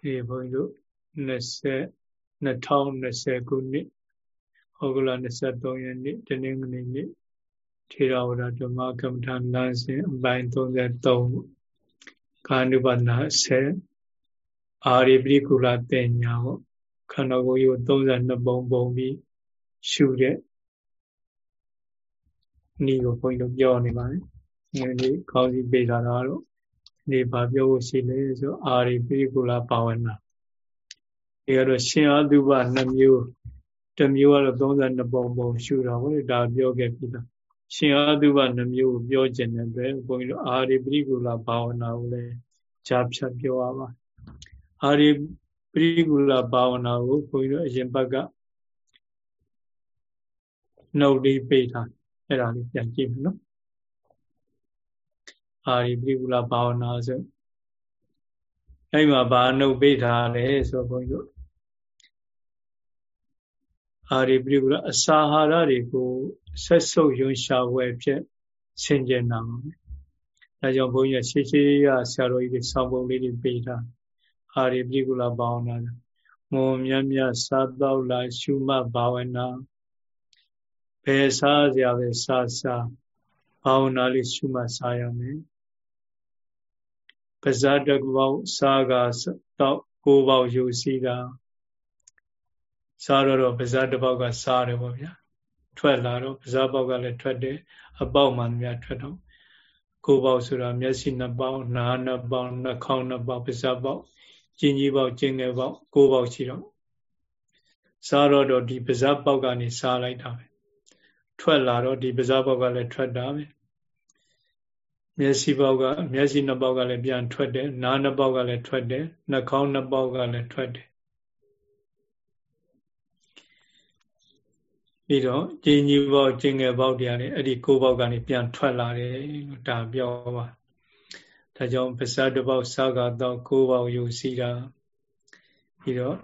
ဒီဘုန်းကြီးတို့20 2020ခုနှစ်ဩဂုတ်လ23ရက်နေ့တနင်္ဂနွေနေ့ထေရဝါဒဓမ္မကမ္မထာလမ်းစဉ်အပိုင်း33ကာနုပါဒနာ10အာရိပရိကုလတင်ညာပေါ့ခန္ဓာကိုယ်ကို32ပုံပုံပြီးရှုတဲ့ဤကိုဘုန်းကြီးတို့ပြောနေပါတယ်။ဒီခေါင်းစီပေးတာတော့ ဒီဘာပြောဖို့ရှိလဲဆိုအာရိပိကုလဘာဝနာဒီကတော့ရှင်အာတုပ2မျိုးတစ်မျိုးကတော့32ပုံပုံရှုတာဟောဒါပြောခဲ့ပြီလားရှင်အာတုပ2မျိုးကိုပြောခြင်းတဲ့အတွက်ဘုန်းကြီးတို့အာရိပိကုလဘာဝနာကိုလည်းဂျာဖြတ်ပြောရပါအာရိပိကုလဘာဝနာကိုဘုန်းကြီးတို့အရင်ဘက်ကနှုတ်လေးပေးထားအဲ့ဒါလေးပြန်ကြည့်မယ်နော် အာရိပိကုလဘာဝနာဆိုအဲ့မှာဘာနှုတ်ပိထားလဲဆိုဘုန်းကြီးတို့အာရိပိကုလအစာဟာရတွေကိုဆက်ဆုပ်ယွန်ရှာဝယ်ဖြစ်ဆင်ကျင်တာပါပဲ။ဒါကြောင့်ဘုန်းကြီးရှေးရှေးရဆရာတော်ကြီးတွေဆောင်းပုံလေးတွေပေးထားအာရိပိကုလဘာဝနာမုံမြတ်မြတ်စားတော့လာရှုမှတ်ဘာဝနာဘယ်စားစရာပဲစားစား ဘာဝနာလေးရှုမှတ်စားရမယ်ပါဇာတကပေါက်စားကတော့ကိုးပေါက်ယူစီတာစားတော့ပါဇာတပေါက်ကစားတယ်ပေါ့ဗျာထွက်လာတော့ပါဇာပေါက်ကလည်းထွက်တယ်အပေါက်မှများထွက်တော့ကိုးပေါက်ဆိုတာမျက်စိနှစ်ပေါက်နားနှစ်ပေါက်နှာခေါင်းနှစ်ပေါက်ပါဇာပေါက်ကျင်ကြီးပေါက်ကျင်ငယ်ပေါက်ကိုးပေါက်ရှိတော့စားတော့တော့ဒီပါဇာပေါက်ကနေစားလိုက်တာပဲ ထွက်လာတော့ဒီပါဇာပေါက်ကလည်းထွက်တာပဲမျက်စိပေါက်ကမျက်စိနှစ်ပေါက်ကလည်းပြန်ထွက်တယ်နားနှစ်ပေါက်ကလည်းထွက်တယ်နှာခေါင်းနှစ်ပေါက်ကလည်းထွက်တယ်ပြီးတော့ကျင်းကြီးပေါက်ကျင်းငယ်ပေါက်တရားလည်းအဲ့ဒီကိုးပေါက်ကနေပြန်ထွက်လာတယ်ဒါပြောပါဒါကြောင့်ပါဇတ်တစ်ပေါက်စားကတော့ကိုးပေါက်ယူစီတာပြီးတော့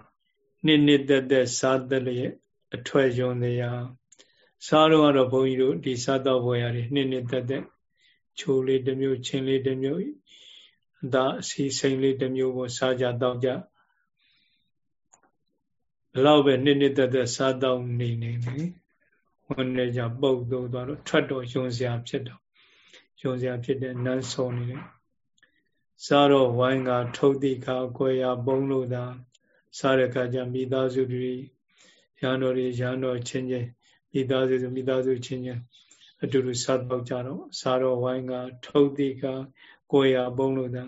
နှစ်နှစ်သက်သက်စားသက်လျက်အထွယ်ယုံတရား စားတော့ကတော့ဘုန်းကြီးတို့ဒီစားတော့ဘွယ်ရတယ်နှစ်နှစ်သက်သက်ချိုလေးတစ်မျိုးချင်းလေးတစ်မျိုးအသာအစီစိန်လေးတစ်မျိုးကိုစားကြတော့ကြဘလောက်ပဲနှစ်နှစ်သက်သက်စားတော့နေနေနေဝန်နေကြပုတ်တော့သွားတော့ထွက်တော့ယုံစရာဖြစ်တော့ယုံစရာဖြစ်တဲ့နန်းဆုံနေတယ်စားတော့ဝိုင်းကထုတ်တိခါကိုရပုံလို့သာစားတဲ့အခါကျမိသားစုတွေရဟန်းတော်တွေရဟန်းတော်ချင်းချင်း မိသားစုမိသားစုချင်းချင်းအတူတူစားတော့ကြတော့စားတော့ဝိုင်းကထုတ်တိကကိုယ်ရပုံလို့သာ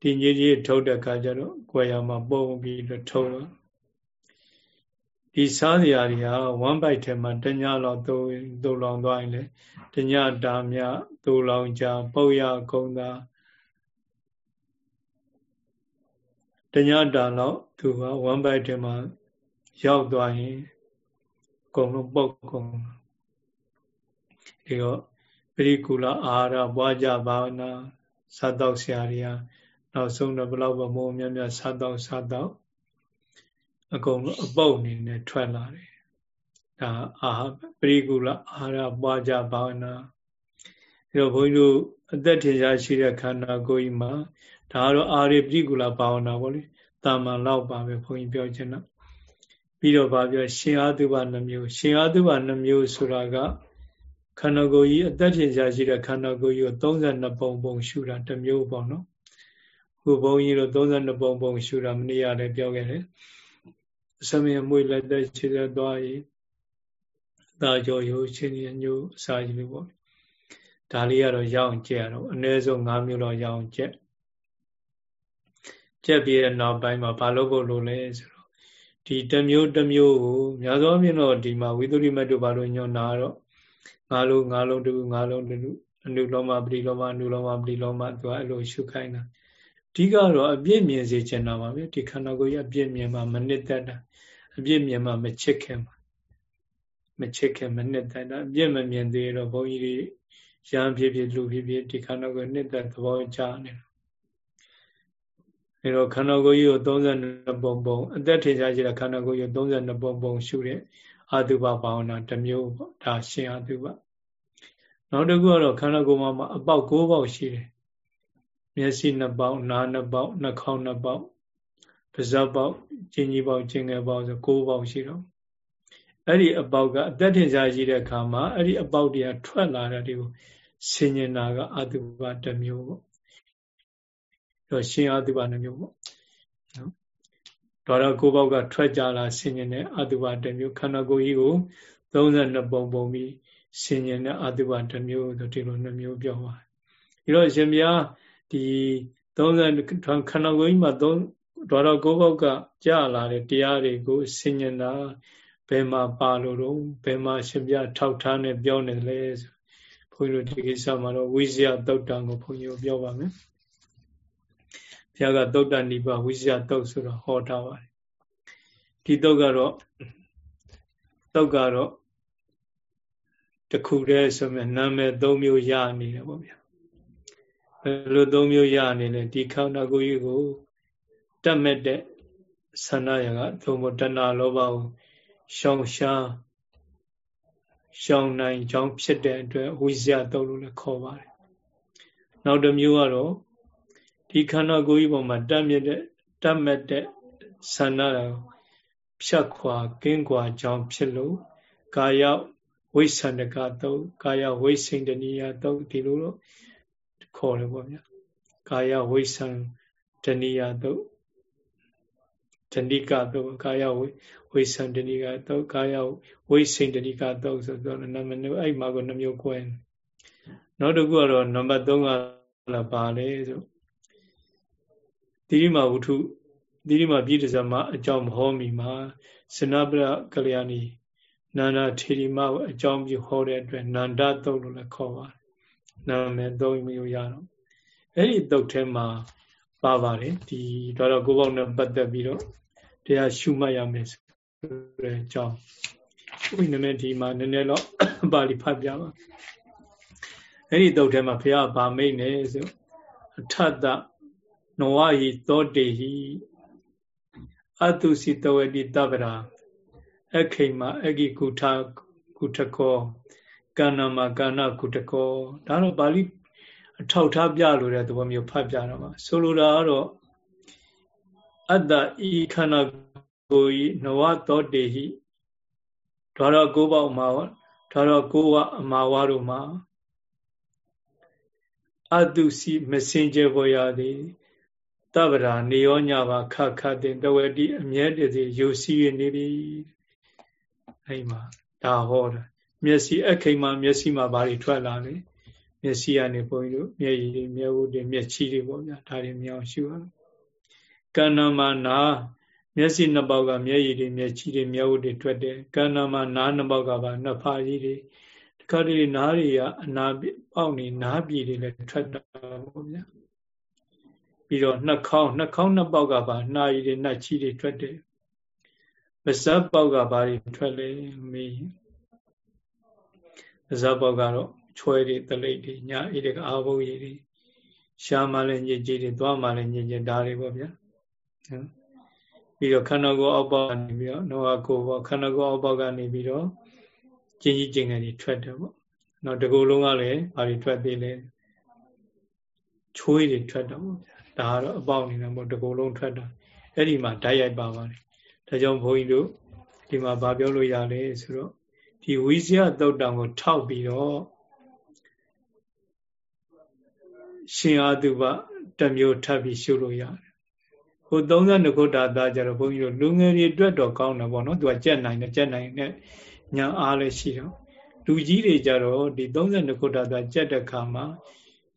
ဒီညကြီးထုတ်တဲ့အခါကျတော့ကိုယ်ရမှာပုံပြီးတော့ထုတ်တော့ဒီစားစရာတွေဟာဝမ်ဘိုက်ထဲမှာတညလောက်သုံးသုံးလောင်သွားရင်လေတညတာမြသုံးလောင်ကြပုတ်ရကုံသာတညတာလောက်သူကဝမ်ဘိုက်ထဲမှာရောက်သွားရင် အကုန်လုံးပုတ်ကုန်ဒီတော့ပရိကူလအာဟာရပွားကြဘာဝနာစားတော့ဆရာတွေကနောက်ဆုံးတော့ဘလောက်ပဲမိုးများများစားတော့စားတော့အကုန်လုံးအပုတ်အနေနဲ့ထွက်လာတယ်ဒါအာပရိကူလအာဟာရပွားကြဘာဝနာဒီတော့ဘုန်းကြီးတို့အသက်ထင်ရှားရှိတဲ့ခန္ဓာကိုယ်ကြီးမှာဒါကတော့အာရိပရိကူလဘာဝနာပေါ့လေတာမန်လောက်ပါပဲဘုန်းကြီးပြောချင်တာ ပြီးတော့ဗာပြောရှင်အာတုပနှမျိုးရှင်အာတုပနှမျိုးဆိုတာကခန္ဓာကိုယ်ကြီးအသက်ထင်ရှားရှိတဲ့ခန္ဓာကိုယ်ကြီးကို32ပုံပုံရှုတာတစ်မျိုးပေါ့နော်ခုဘုန်းကြီးတို့32ပုံပုံရှုတာမနေ့ကလည်းပြောခဲ့တယ်အစမင်းမွေလက်သက်ခြေသက်သွားရင်ဒါကြောရိုးချင်းညညို့အစာကြီးလို့ပေါ့ဒါလေးကတော့ရအောင်ကြက်ရတော့အနည်းဆုံး5မျိုးတော့ရအောင်ကြက်ကြက်ပြီးတဲ့နောက်ပိုင်းမှာဘာလုပ်ဖို့လိုလဲဆိုတော့ ဒီတစ်မျိုးတစ်မျိုးကိုများသောအားဖြင့်တော့ဒီမှာဝိသုရိမတ်တို့ဘာလို့ညွှန်တာတော့ငါလုံးငါလုံးတူငါလုံးတူအနုလောမပရိလောမအနုလောမပရိလောမသူကအဲ့လိုရှုခိုင်းတာအဓိကတော့အပြည့်မြင်စေချင်တာပါပဲဒီခန္ဓာကိုယ်ကြီးအပြည့်မြင်မှမနစ်သက်တာအပြည့်မြင်မှမချစ်ခင်မှာမချစ်ခင်မနစ်သက်တာအပြည့်မမြင်သေးတော့ဘုန်းကြီးတွေရံဖြစ်ဖြစ်လူဖြစ်ဖြစ်ဒီခန္ဓာကိုယ်နှစ်သက်သဘောကျနေတာ အဲတော့ခန္ဓာကိုယ်ကြီးကို32ပုံပုံအသက်ထင်ရှားရှိတဲ့ခန္ဓာကိုယ်ကြီးကို32ပုံပုံရှုတဲ့အာတုပဘာဝနာတစ်မျိုးပေါ့ဒါရှင်အာတုပနောက်တစ်ခုကတော့ခန္ဓာကိုယ်မှာအပေါက်၉ပေါက်ရှိတယ်မျက်စိနှစ်ပေါက်နားနှစ်ပေါက်နှာခေါင်းနှစ်ပေါက်ပါဇက်ပေါက်ကျင်းကြီးပေါက်ကျင်းငယ်ပေါက်ဆို၉ပေါက်ရှိတော့အဲ့ဒီအပေါက်ကအသက်ထင်ရှားရှိတဲ့အခါမှာအဲ့ဒီအပေါက်တွေကထွက်လာတဲ့ဒီကိုဆင်ញင်တာကအတုပတစ်မျိုးပေါ့ တော့ရှင်အတုပတစ်မျိုးပေါ့နော်ဒေါရကိုပေါက်ကထွက်ကြလာဆင်ញင်တဲ့အတုပတစ်မျိုးခန္ဓာကိုယ်ကြီးကို32ပုံပုံပြီးဆင်ញင်တဲ့အတုပတစ်မျိုးဆိုဒီလိုနှမျိုးပြောပါတယ်ဒီတော့ရှင်ဘုရားဒီ30ခန္ဓာကိုယ်ကြီးမှာ3ဒေါရကိုပေါက်ကကြာလာတဲ့တရားတွေကိုဆင်ញင်တာဘယ်မှာပါလို့တော့ဘယ်မှာရှင်ပြထောက်ထားနဲ့ပြောနေလဲဆိုဘုန်းကြီးတို့ဒီကိစ္စမှာတော့ဝိဇ္ဇယသုတ်တံကိုဘုန်းကြီးတို့ပြောပါမယ်ဘု ရားကသုတ်တန်နိဗ္ဗာန်ဝိဇ္ဇယသုတ်ဆိုတော့ဟောထားပါတယ်ဒီသုတ်ကတော့သုတ်ကတော့တခုတည်းဆိုမြနာမည်၃မျိုးရနေတယ်ပေါ့ဗျာဘယ်လို၃မျိုးရနေလဲဒီခန္ဓာကိုယ်ကြီးကိုတတ်မဲ့တဲ့ဆန္ဒရကသုံးဖို့တဏှာလောဘကိုရှောင်ရှားရှောင်နိုင်ကြောင်းဖြစ်တဲ့အတွက်ဝိဇ္ဇာတုတ်လို့လည်းခေါ်ပါတယ်။နောက်တစ်မျိုးကတော့ ဒီခန္ဓာကိုယ်ကြီးပေါ်မှာတတ်မြတဲ့တတ်မဲ့တဲ့ဆန္ဒကိုဖြတ်ခွာကင်းကွာကြောင်းဖြစ်လို့ကာယဝိသန္တကတုတ်ကာယဝိစိန္ဒနိယတုတ်ဒီလိုတော့ခေါ်တယ်ပေါ့ဗျာ။ကာယဝိသန္ဒနိယတုတ်တဏိကတုတ်ကာယဝိဝိသန္တဏိကတုတ်ကာယဝိစိန္တဏိကတုတ်ဆိုတော့နံပါတ်2အဲ့မှာကိုနှမျိုး꿰နောက်တစ်ခုကတော့နံပါတ်3ကလည်းပါလေဆို တိရိမဝုထုတိရိမပြည်တဇမအကြောင်းမဟောမီမှာစနပရကလျာဏီနန္ဒထေရီမကိုအကြောင်းပြုဟောတဲ့အတွက်နန္ဒတုတ်လို့လည်းခေါ်ပါတယ်နာမည်၃မျိုးရတော့အဲ့ဒီတုတ်ထဲမှာပါပါတယ်ဒီတော့ကိုပေါ့နဲ့ပတ်သက်ပြီးတော့တရားရှုမှတ်ရမယ်ဆိုတဲ့အကြောင်းဝိနည်းဒီမှာနည်းနည်းတော့ပါဠိဖတ်ပြပါအဲ့ဒီတုတ်ထဲမှာဘုရားဗာမိတ်နေဆိုအထတ နဝဟိသောတေဟိအတုစီတဝတိတဗရာအခိမအဂိကုထကုထကောကန္နမကန္နကုထကောဒါတော့ပါဠိအထောက်ထားပြလို့တဲ့သဘောမျိုးဖတ်ပြတော့ပါဆိုလိုတာကတော့အတ္တဤခန္ဓာကိုယ်ဤနဝသောတေဟိဒါရကိုးပေါက်မှာဒါရကိုးဝအမာဝတို့မှာအတုစီမစင်ကြပေါ်ရသည် တဗရာနေရောညပါခခတဲ့တဝတိအမြဲတည်းယူစီရနေပြီအဲ့မှာဒါဟောတာမျက်စိအခိန်မှာမျက်စိမှာဘာတွေထွက်လာလဲမျက်စိကနေဘုန်းကြီးတို့မျက်ရည်တွေမျက်ဝတ်တွေမျက်ချီတွေပေါ့ဗျာဒါတွေမြောင်ရှုရအောင်ကန္နမနာမျက်စိနှစ်ပေါက်ကမျက်ရည်တွေမျက်ချီတွေမျက်ဝတ်တွေထွက်တယ်ကန္နမနားနှစ်ပေါက်ကပါနှစ်ဖားကြီးတွေတခါတလေနားတွေကအနာပေါက်နေနားပြည်တွေလည်းထွက်တာပေါ့ဗျာ ပြီးတော့နှာခေါင်းနှာခေါင်းနှစ်ပေါက်ကပါနှာရည်တွေနှာချီတွေထွက်တယ်ပါးစပ်ပေါက်ကဘာတွေထွက်လဲမေးပါးစပ်ပေါက်ကတော့ချွဲတွေတလိပ်တွေညာဣဒကအာဘုတ်ရည်တွေရှားမှလည်းညစ်ကြေးတွေသွားမှလည်းညစ်ကြေးဒါတွေပေါ့ဗျာနော်ပြီးတော့ခန္ဓာကိုယ်အောက်ပေါက်ကနေပြီးတော့နောကကိုယ်ပေါ့ခန္ဓာကိုယ်အောက်ပေါက်ကနေပြီးတော့ကျင်းကြီးကျင်းငယ်တွေထွက်တယ်ပေါ့နော်တကူလုံးကလည်းဘာတွေထွက်သေးလဲချွေးတွေထွက်တော့ပေါ့ဗျာ ဒါကတော့အပေါက်နေတယ်ပေါ့တကူလုံးထွက်တာအဲ့ဒီမှာဓာတ်ရိုက်ပါပါတယ်ဒါကြောင့်ဘုန်းကြီးတို့ဒီမှာဗာပြောလို့ရလဲဆိုတော့ဒီဝိဇ္ဇယသုတ်တံကို ထောက်ပြီးတော့ရှင်အာတုပတမျိုးထပ်ပြီးရှုလို့ရတယ်ဟို32ခုတာသားကြတော့ဘုန်းကြီးတို့လူငယ်တွေအတွက်တော့ကောင်းတယ်ပေါ့နော်သူကကြက်နိုင်တယ်ကြက်နိုင်တဲ့ညာအားလည်းရှိတော့လူကြီးတွေကြတော့ဒီ32ခုတာသားကြက်တဲ့ခါမှာ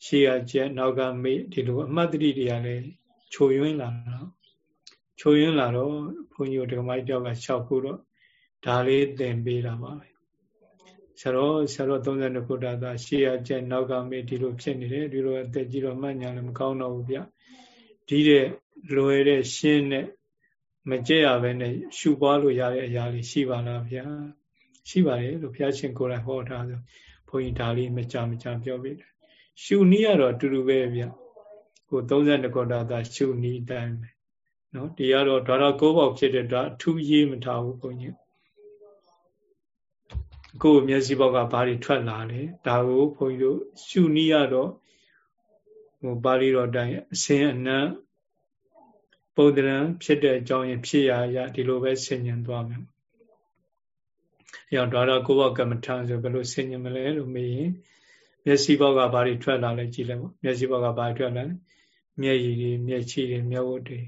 ရှေ့ကကြက်နောက်ကမေ့ဒီလိုအမှတ်တတိတွေကလည်းခြုံယွင်းလာတော့ခြုံယွင်းလာတော့ဘုန်းကြီးတို့ဒကမိုက်တယောက်ကလျှောက်ဖို့တော့ဒါလေးသင်ပေးတာပါပဲဆရာတော်ဆရာတော်32ခုတာသားရှေ့ရကျက်နောက်ကမေးဒီလိုဖြစ်နေတယ်ဒီလိုအသက်ကြီးတော့မှတ်ညာလည်းမကောင်းတော့ဘူးဗျဒီတဲ့လွယ်တဲ့ရှင်းတဲ့မကြက်ရပဲနဲ့ရှုပွားလို့ရတဲ့အရာလေးရှိပါလားဗျာရှိပါတယ်လို့ဘုရားရှင်ကိုယ်တိုင်ဟောထားဆိုဘုန်းကြီးဒါလေးမကြမကြပြောပြတယ် ရှုနည်းကတော့အတူတူပဲဗျကို32ခုတာသားရှုနည်းတိုင်းပဲနော်ဒီကတော့ဒါတော့ကိုးပေါက်ဖြစ်တဲ့ဒါအထူးရေးမထားဘူးဘုန်းကြီးကိုယ်မျက်စိဘောက်ကဘာတွေထွက်လာလဲဒါကိုဘုန်းကြီးတို့ရှုနည်းရတော့ဟိုပါဠိတော်တိုင်းအစင်အနံ့ပုံတရံဖြစ်တဲ့အကြောင်းရင်ဖြစ်ရရဒီလိုပဲဆင်ញင်သွားမယ်။အဲတော့ဒါတော့ကိုယ်ဘကမ္မထံဆိုဘယ်လိုဆင်ញင်မလဲလို့မေးရင် မျက်စိဘောက်ကဘာတွေထွက်လာလဲကြည့်လိုက်ပေါ့မျက်စိဘောက်ကဘာထွက်လာလဲမျက်ရည်တွေမျက်ခြေတွေမျက်ဝတ်တွေ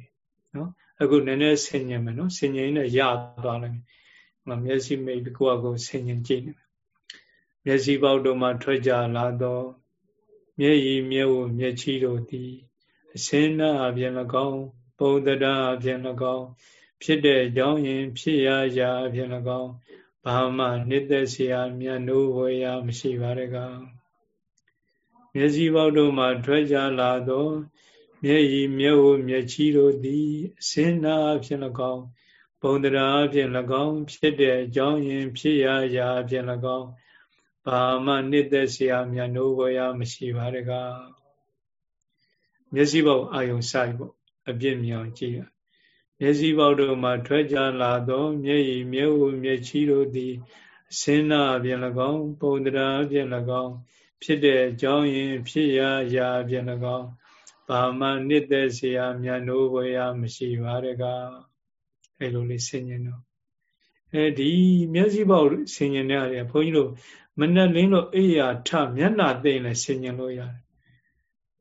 နော်အခုနည်းနည်းဆင်ញင်မယ်နော်ဆင်ញင်နဲ့ရသွားလိုက်ဟိုမျက်စိမိတ်ကိုယ့်အကိုဆင်ញင်ကြည့်နေမျက်စိဘောက်တို့မှထွက်ကြလာတော့မျက်ရည်မျက်ဝတ်မျက်ခြေတို့သည်အစင်းနာအပြင်၎င်းပုံတရာအပြင်၎င်းဖြစ်တဲ့အကြောင်းရင်းဖြစ်ရရာအပြင်၎င်းဘာမှနှစ်သက်စရာမြတ်နိုးဝေရာမရှိပါတကား မျက်စိပေါက်တို့မှထွက်ကြလာသောမျက်ရည်မျက်ဟုမျက်ချီတို့သည်အစင်းနာဖြင့်၎င်းဘုံတရားဖြင့်၎င်း ဖြစ်တဲ့အကြောင်းရင်းဖြစ်ရာရာဖြင့်၎င်းဘာမှနှစ်သက်စရာမြတ်နိုးဝရမရှိပါတကားမျက်စိပေါက်အာယုံဆိုင်ပေါ့အပြစ်မြောင်ကြည့်ရမျက်စိပေါက်တို့မှထွက်ကြလာသောမျက်ရည်မျက်ဟုမျက်ချီတို့သည်အစင်းနာဖြင့်၎င်းဘုံတရားဖြင့်၎င်း ဖြစ်တဲ့အကြောင်းရင်ဖြစ်ရာရာပြင်၎င်းဘာမှနှစ်သက်စရာမြတ်နိုးဝေရမရှိပါတကားအဲလိုလေးဆင်ញင်တော့အဲဒီမျက်စိပေါက်ဆင်ញင်ရတယ်ဘုန်းကြီးတို့မနဲ့လင်းလို့အိယာထမျက်နာသိမ့်လဲဆင်ញင်လို့ရတယ်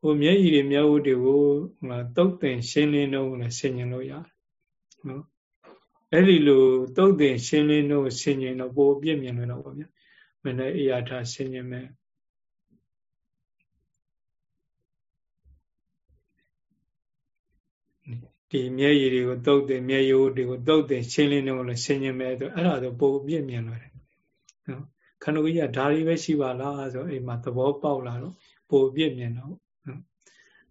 ဟိုမျက်ရည်တွေမျက်ဝတ်တွေကိုဟိုတုတ်တင်ရှင်းလင်းတော့လဲဆင်ញင်လို့ရတယ်နော်အဲ့ဒီလိုတုတ်တင်ရှင်းလင်းတော့ဆင်ញင်တော့ပိုအပြည့်မြင်လို့တော့ဗျာမနဲ့အိယာထဆင်ញင်မယ် ဒီမျက်ရည်တွေကိုတုတ်တယ်မျက်ရိုးတွေကိုတုတ်တယ်ရှင်းလင်းတော့လည်းဆင်ញင်မယ်ဆိုအဲ့ဒါဆိုပိုအပြည့်မြင်လို့တယ်နော်ခန္ဓာကြီးကဓာရီပဲရှိပါလားဆိုအိမ်မှာသဘောပေါက်လာတော့ပိုအပြည့်မြင်တော့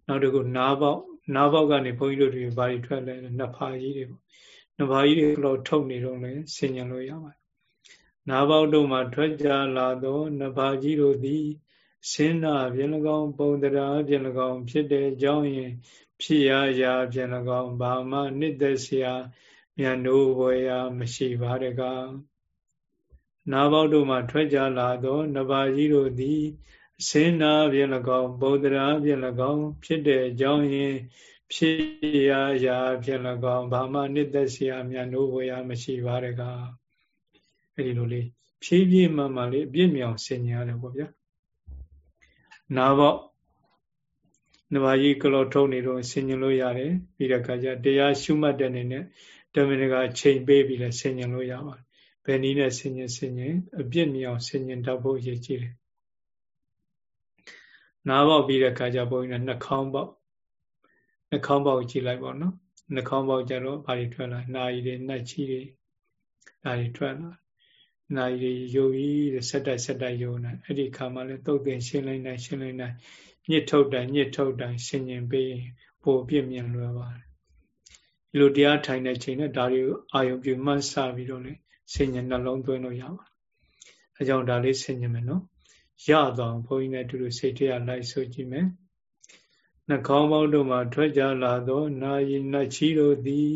နောက်တစ်ခုနားပေါက်နားပေါက်ကနေဘုန်းကြီးတို့တွေဘာတွေထွက်လဲနှစ်ဖာကြီးတွေပေါ့နှစ်ဖာကြီးတွေတော့ထုတ်နေတော့လဲဆင်ញံလို့ရပါတယ်နားပေါက်တို့မှာထွက်ကြလာသောနှစ်ဖာကြီးတို့သည်စင်းနာပြင်၎င်းပုံတရာပြင်၎င်းဖြစ်တဲ့အကြောင်းရင် ဖြစ်ရာရာဖြင့်၎င်းဘာမှနှစ်သက်စရာမြတ်နိုးဝေရာမရှိပါတကားနာဘောက်တို့မှထွက်ကြလာသောနဘာကြီးတို့သည်အစင်းနာဖြင့်၎င်းဗုဒ္ဓရာဖြင့်၎င်းဖြစ်တဲ့အကြောင်းရင်းဖြစ်ရာရာဖြင့်၎င်းဘာမှနှစ်သက်စရာမြတ်နိုးဝေရာမရှိပါတကားအဲဒီလိုလေးဖြည်းဖြည်းမှမှလေးအပြည့်မြောင်ဆင်ញရတယ်ပေါ့ဗျာနာဘောက် နဘာကြီးကလောထုံးနေတော့ဆင်ញင်လို့ရတယ်ပြီးတဲ့အခါကျတရားရှုမှတ်တဲ့နေနဲ့တမင်ကချိန်ပေးပြီးလဲဆင်ញင်လို့ရပါတယ်ဘယ်နည်းနဲ့ဆင်ញင်ဆင်ញင်အပြည့်မြောင်ဆင်ញင်တတ်ဖို့ရည်ကြည်တယ်နားပေါက်ပြီးတဲ့ခါကျဘုန်းကြီးကနှာခေါင်းပေါက်နှာခေါင်းပေါက်ကြည့်လိုက်ပါနော်နှာခေါင်းပေါက်ကြတော့ဘာတွေထွက်လာနာရီတွေနှက်ချီတွေဒါတွေထွက်လာနာရီတွေယုံပြီးဆက်တိုက်ဆက်တိုက်ယုံနေအဲ့ဒီခါမှလည်းတုတ်တင်ရှင်းလိုက်နိုင်ရှင်းလိုက်နိုင် ညစ်ထုတ်တိုင်းညစ်ထုတ်တိုင်းဆင်ញင်ပေးပိုပြည့်မြင်လွယ်ပါတယ်ဒီလိုတရားထိုင်တဲ့ချိန်နဲ့ဒါတွေကိုအာယုံပြုမှတ်ဆပြီးတော့လေဆင်ញင်နှလုံးသွင်းလို့ရပါတယ်အဲကြောင့်ဒါလေးဆင်ញင်မယ်နော်ရတော့ဘုန်းကြီးနဲ့အတူတူစိတ်ထဲကလိုက်ဆိုကြည့်မယ်နှကောင်းပေါင်းတို့မှာထွက်ကြလာသောနာယီနတ်ချီတို့သည်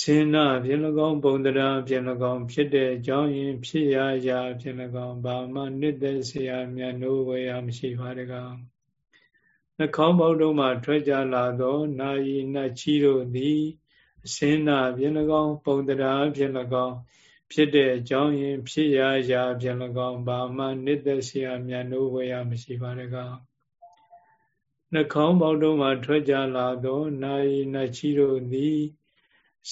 ရှင်နာဖြင့်၎င်းပုံတရာဖြင့်၎င်းဖြစ်တဲ့အကြောင်းရင်းဖြစ်ရရာဖြင့်၎င်းဘာမှနှစ်သက်เสียမြတ်နိုးဝေရမရှိပါတကားနှကောင်းပေါင်းတို့မှာထွက်ကြလာသောနာယီနတ်ချီတို့သည်ရှင်နာဖြင့်၎င်းပုံတရာဖြင့်၎င်းဖြစ်တဲ့အကြောင်းရင်းဖြစ်ရာရာပြန်၎င်းဘာမှနှစ်သက်เสียမြတ်နိုးဝေရမရှိပါတကားနှခေါင်းပေါက်တို့မှထွက်ကြလာသောနာယီနတ်ချီတို့သည်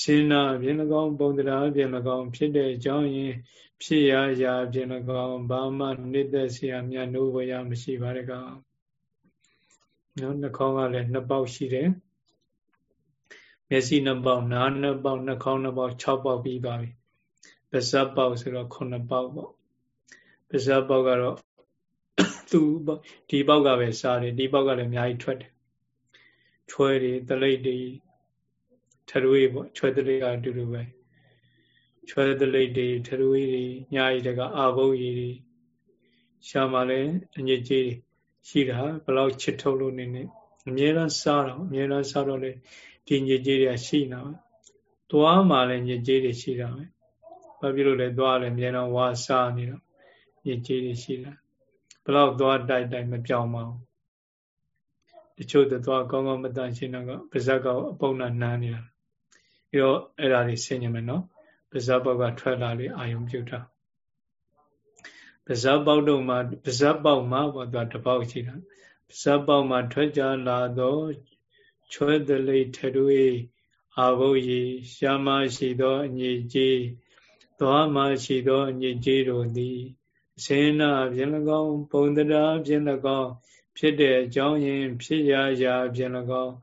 ရှင်နာပြင်၎င်းပုံတရားပြင်၎င်းဖြစ်တဲ့အကြောင်းရင်းဖြစ်ရာရာပြင်၎င်းဘာမှနှစ်သက်เสียမြတ်နိုးဝေရမရှိပါတကားနော်နှခေါင်းကလည်းနှစ်ပေါက်ရှိတယ်မျက်စိနှစ်ပေါက်နားနှစ်ပေါက်နှာခေါင်းနှစ်ပေါက်6ပေါက်ပြီးသွားပြီပါဇက်ပေါက်ဆိုတော့ခုနှစ်ပေါက်ပေါ့ပါဇက်ပေါက်ကတော့သူဒီပေါက်ကပဲစားတယ်ဒီပေါက်ကလည်းအများကြီးထွက်တယ်ချွဲတွေတလိပ်တွေ ထရွေးပေါ့ချွဲတလိပ်ကအတူတူပဲချွဲတလိပ်တွေထရွေးတွေညာရီတကအာဘုတ်ရီတွေရှာမှလည်းအညစ်အကြေးတွေရှိတာဘလောက်ချစ်ထုတ်လို့နေနေအမြဲတမ်းစားတော့အမြဲတမ်းစားတော့လေဒီညစ်ကြေးတွေကရှိနေတာပဲသွားမှလည်းညစ်ကြေးတွေရှိတာပဲဘာဖြစ်လို့လဲသွားလဲအများတော့ဝါစားနေတော့ညစ်ကြေးတွေရှိလာဘလောက်သွားတိုက်တိုက်မပြောင်းပါဘူးတချို့သွားကောင်းကောင်းမတန်ရှင်းတော့ကပါဇက်ကအပုံနာနန်းနေတာ ပြီးတော့အဲ့ဒါတွေဆင်ញင်မယ်နော်ပါဇက်ပေါက်ကထွက်လာလေအာယုံပြုတ်တာပါဇက်ပေါက်တော့မှပါဇက်ပေါက်မှာပေါ့သူကတပေါက်ရှိတာပါဇက်ပေါက်မှာထွက်ကြလာတော့ချွဲတလိထတွေအာဘုတ်ရီရှာမရှိသောအညစ်အကြေးသွားမရှိသောအညစ်အကြေးတို့သည်စေနာဖြင့်၎င်းပုံတရာဖြင့်၎င်းဖြစ်တဲ့အကြောင်းရင်းဖြစ်ရာရာဖြင့်၎င်း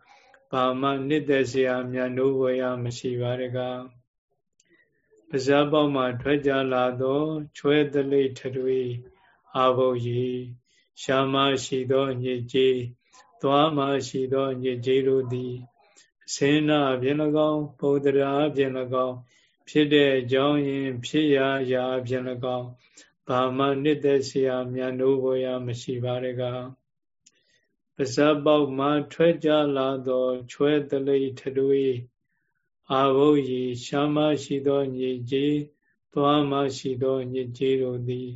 ဘာမှနှစ်သက်စရာမြတ်နိုးဝရမရှိပါတကားပဇာပေါက်မှထွက်ကြလာသောချွဲတလိထတွေအာဘုတ်ကြီးရှာမရှိသောညစ်ကြေးသွားမရှိသောညစ်ကြေးတို့သည်စေနာပြင်၎င်းဘုဒ္ဓရာပြင်၎င်းဖြစ်တဲ့အကြောင်းရင်းဖြစ်ရာရာပြင်၎င်းဘာမှနှစ်သက်စရာမြတ်နိုးဝရမရှိပါတကား ပါဇက်ပေါက်မှထွက်ကြလာသောချွဲတလိထတွေအာဘုတ်ရီရှားမရှိသောညစ်ကြေးသွားမရှိသောညစ်ကြေးတို့သည်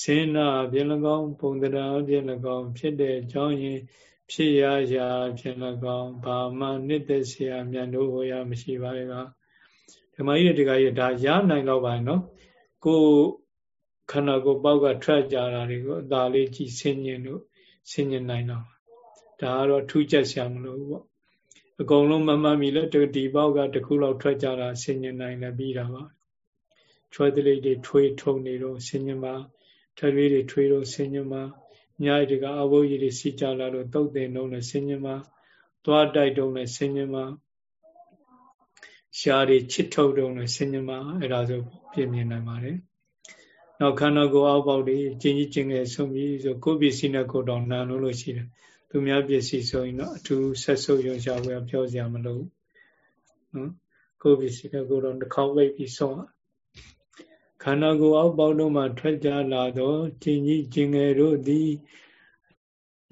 ဆင်းနာဖြင့်၎င်းပုံတရာဖြင့်၎င်းဖြစ်တဲ့အကြောင်းရင်းဖြစ်ရရာဖြင့်၎င်းဘာမှနှစ်သက်เสียမြတ်တို့ဟောရမရှိပါလေကဓမ္မကြီးတွေကကြီးဒါရနိုင်တော့ပါနော်ကိုခန္ဓာကိုယ်ပေါက်ကထွက်ကြတာတွေကိုအသာလေးကြည့်ဆင်းញင်လို့ဆင်းញင်နိုင်တော့ ဒါကတော့ထူးချက်ဆရာမလို့ပေါ့အကုန်လုံးမမှတ်မိလဲဒီပေါက်ကတခုလောက်ထွက်ကြတာဆင်ញင်နိုင်လည်းပြီးတာပါချွဲတလေးတွေထွေးထုံနေတော့ဆင်ញင်ပါထရွေးတွေထွေးတော့ဆင်ញင်ပါညရီတွေကအဘိုးကြီးတွေစီကြလာတော့တုတ်တင်တော့လည်းဆင်ញင်ပါသွားတိုက်တော့လည်းဆင်ញင်ပါရှားတွေချစ်ထုတ်တော့လည်းဆင်ញင်ပါအဲ့ဒါဆိုပြင်မြင်နိုင်ပါတယ်နောက်ခန္ဓာကိုယ်အောက်ပေါက်တွေကျင်းကြီးကျင်းငယ်ဆုံးပြီးဆိုကိုယ်ပစ္စည်းနဲ့ကိုယ်တော်နာလို့လို့ရှိတယ် သူများပစ္စည်းဆိုရင်တော့အထူးဆက်ဆုပ်ရုံရှာဖွယ်ပြောစရာမလိုနော်ကိုယ်ပစ္စည်းကကိုယ်တော်တစ်ခေါက်ပိတ်ပြီးဆုံးခန္ဓာကိုယ်အောက်ပေါက်တို့မှထွက်ကြလာသောကျင်ကြီးကျင်ငယ်တို့သည်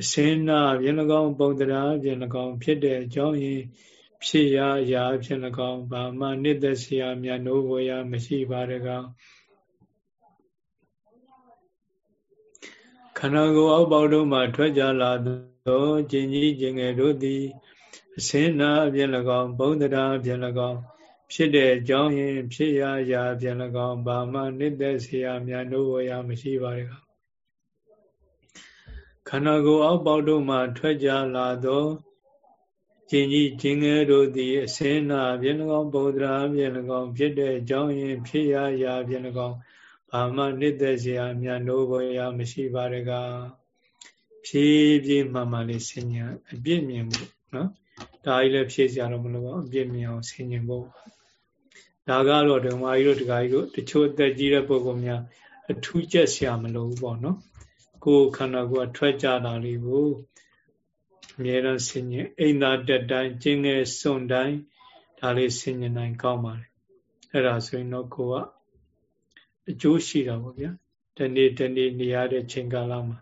အစင်းနာဖြင့်၎င်းပုံတရာဖြင့်၎င်းဖြစ်တဲ့အကြောင်းရင်းဖြစ်ရာရာဖြင့်၎င်းဘာမှနှစ်သက်စရာမြတ်နိုးဝေရမရှိပါတကားခန္ဓာကိုယ်အောက်ပေါက်တို့မှထွက်ကြလာသော သောကျင်ကြီးကျင်ငယ်တို့သည်အစင်းနာအပြင်၎င်းဘုံတရားအပြင်၎င်းဖြစ်တဲ့အကြောင်းရင်းဖြစ်ရာရာအပြင်၎င်းဘာမှနှစ်သက်เสียများနိုးဝရမရှိပါရကခန္ဓာကိုယ်အောက်ပေါက်တို့မှထွက်ကြလာသောကျင်ကြီးကျင်ငယ်တို့သည်အစင်းနာအပြင်၎င်းဘုံတရားအပြင်၎င်းဖြစ်တဲ့အကြောင်းရင်းဖြစ်ရာရာအပြင်၎င်းဘာမှနှစ်သက်เสียများနိုးဝရမရှိပါရက ဖြည်းဖြည်းမှန်မှန်လေးဆင်ញံအပြည့်မြင်ဖို့နော်ဒါကြီးလည်းဖြည့်စရာတော့မလိုပါဘူးအပြည့်မြင်အောင်ဆင်ញံဖို့ဒါကတော့ဓမ္မကြီးတို့ဒကာကြီးတို့တချို့အသက်ကြီးတဲ့ပုဂ္ဂိုလ်များအထူးကျက်စရာမလိုဘူးပေါ့နော်ကိုယ်ခန္ဓာကိုယ်ကထွက်ကြတာလေးကိုအမြဲတမ်းဆင်ញံအိမ်သာတက်တိုင်းကျင်းငယ်စွန်တိုင်းဒါလေးဆင်ញံနိုင်ကောင်းပါတယ်အဲ့ဒါဆိုရင်တော့ကိုကအကျိုးရှိတာပေါ့ဗျာတနေ့တနေ့နေရတဲ့ချိန်ကာလမှာ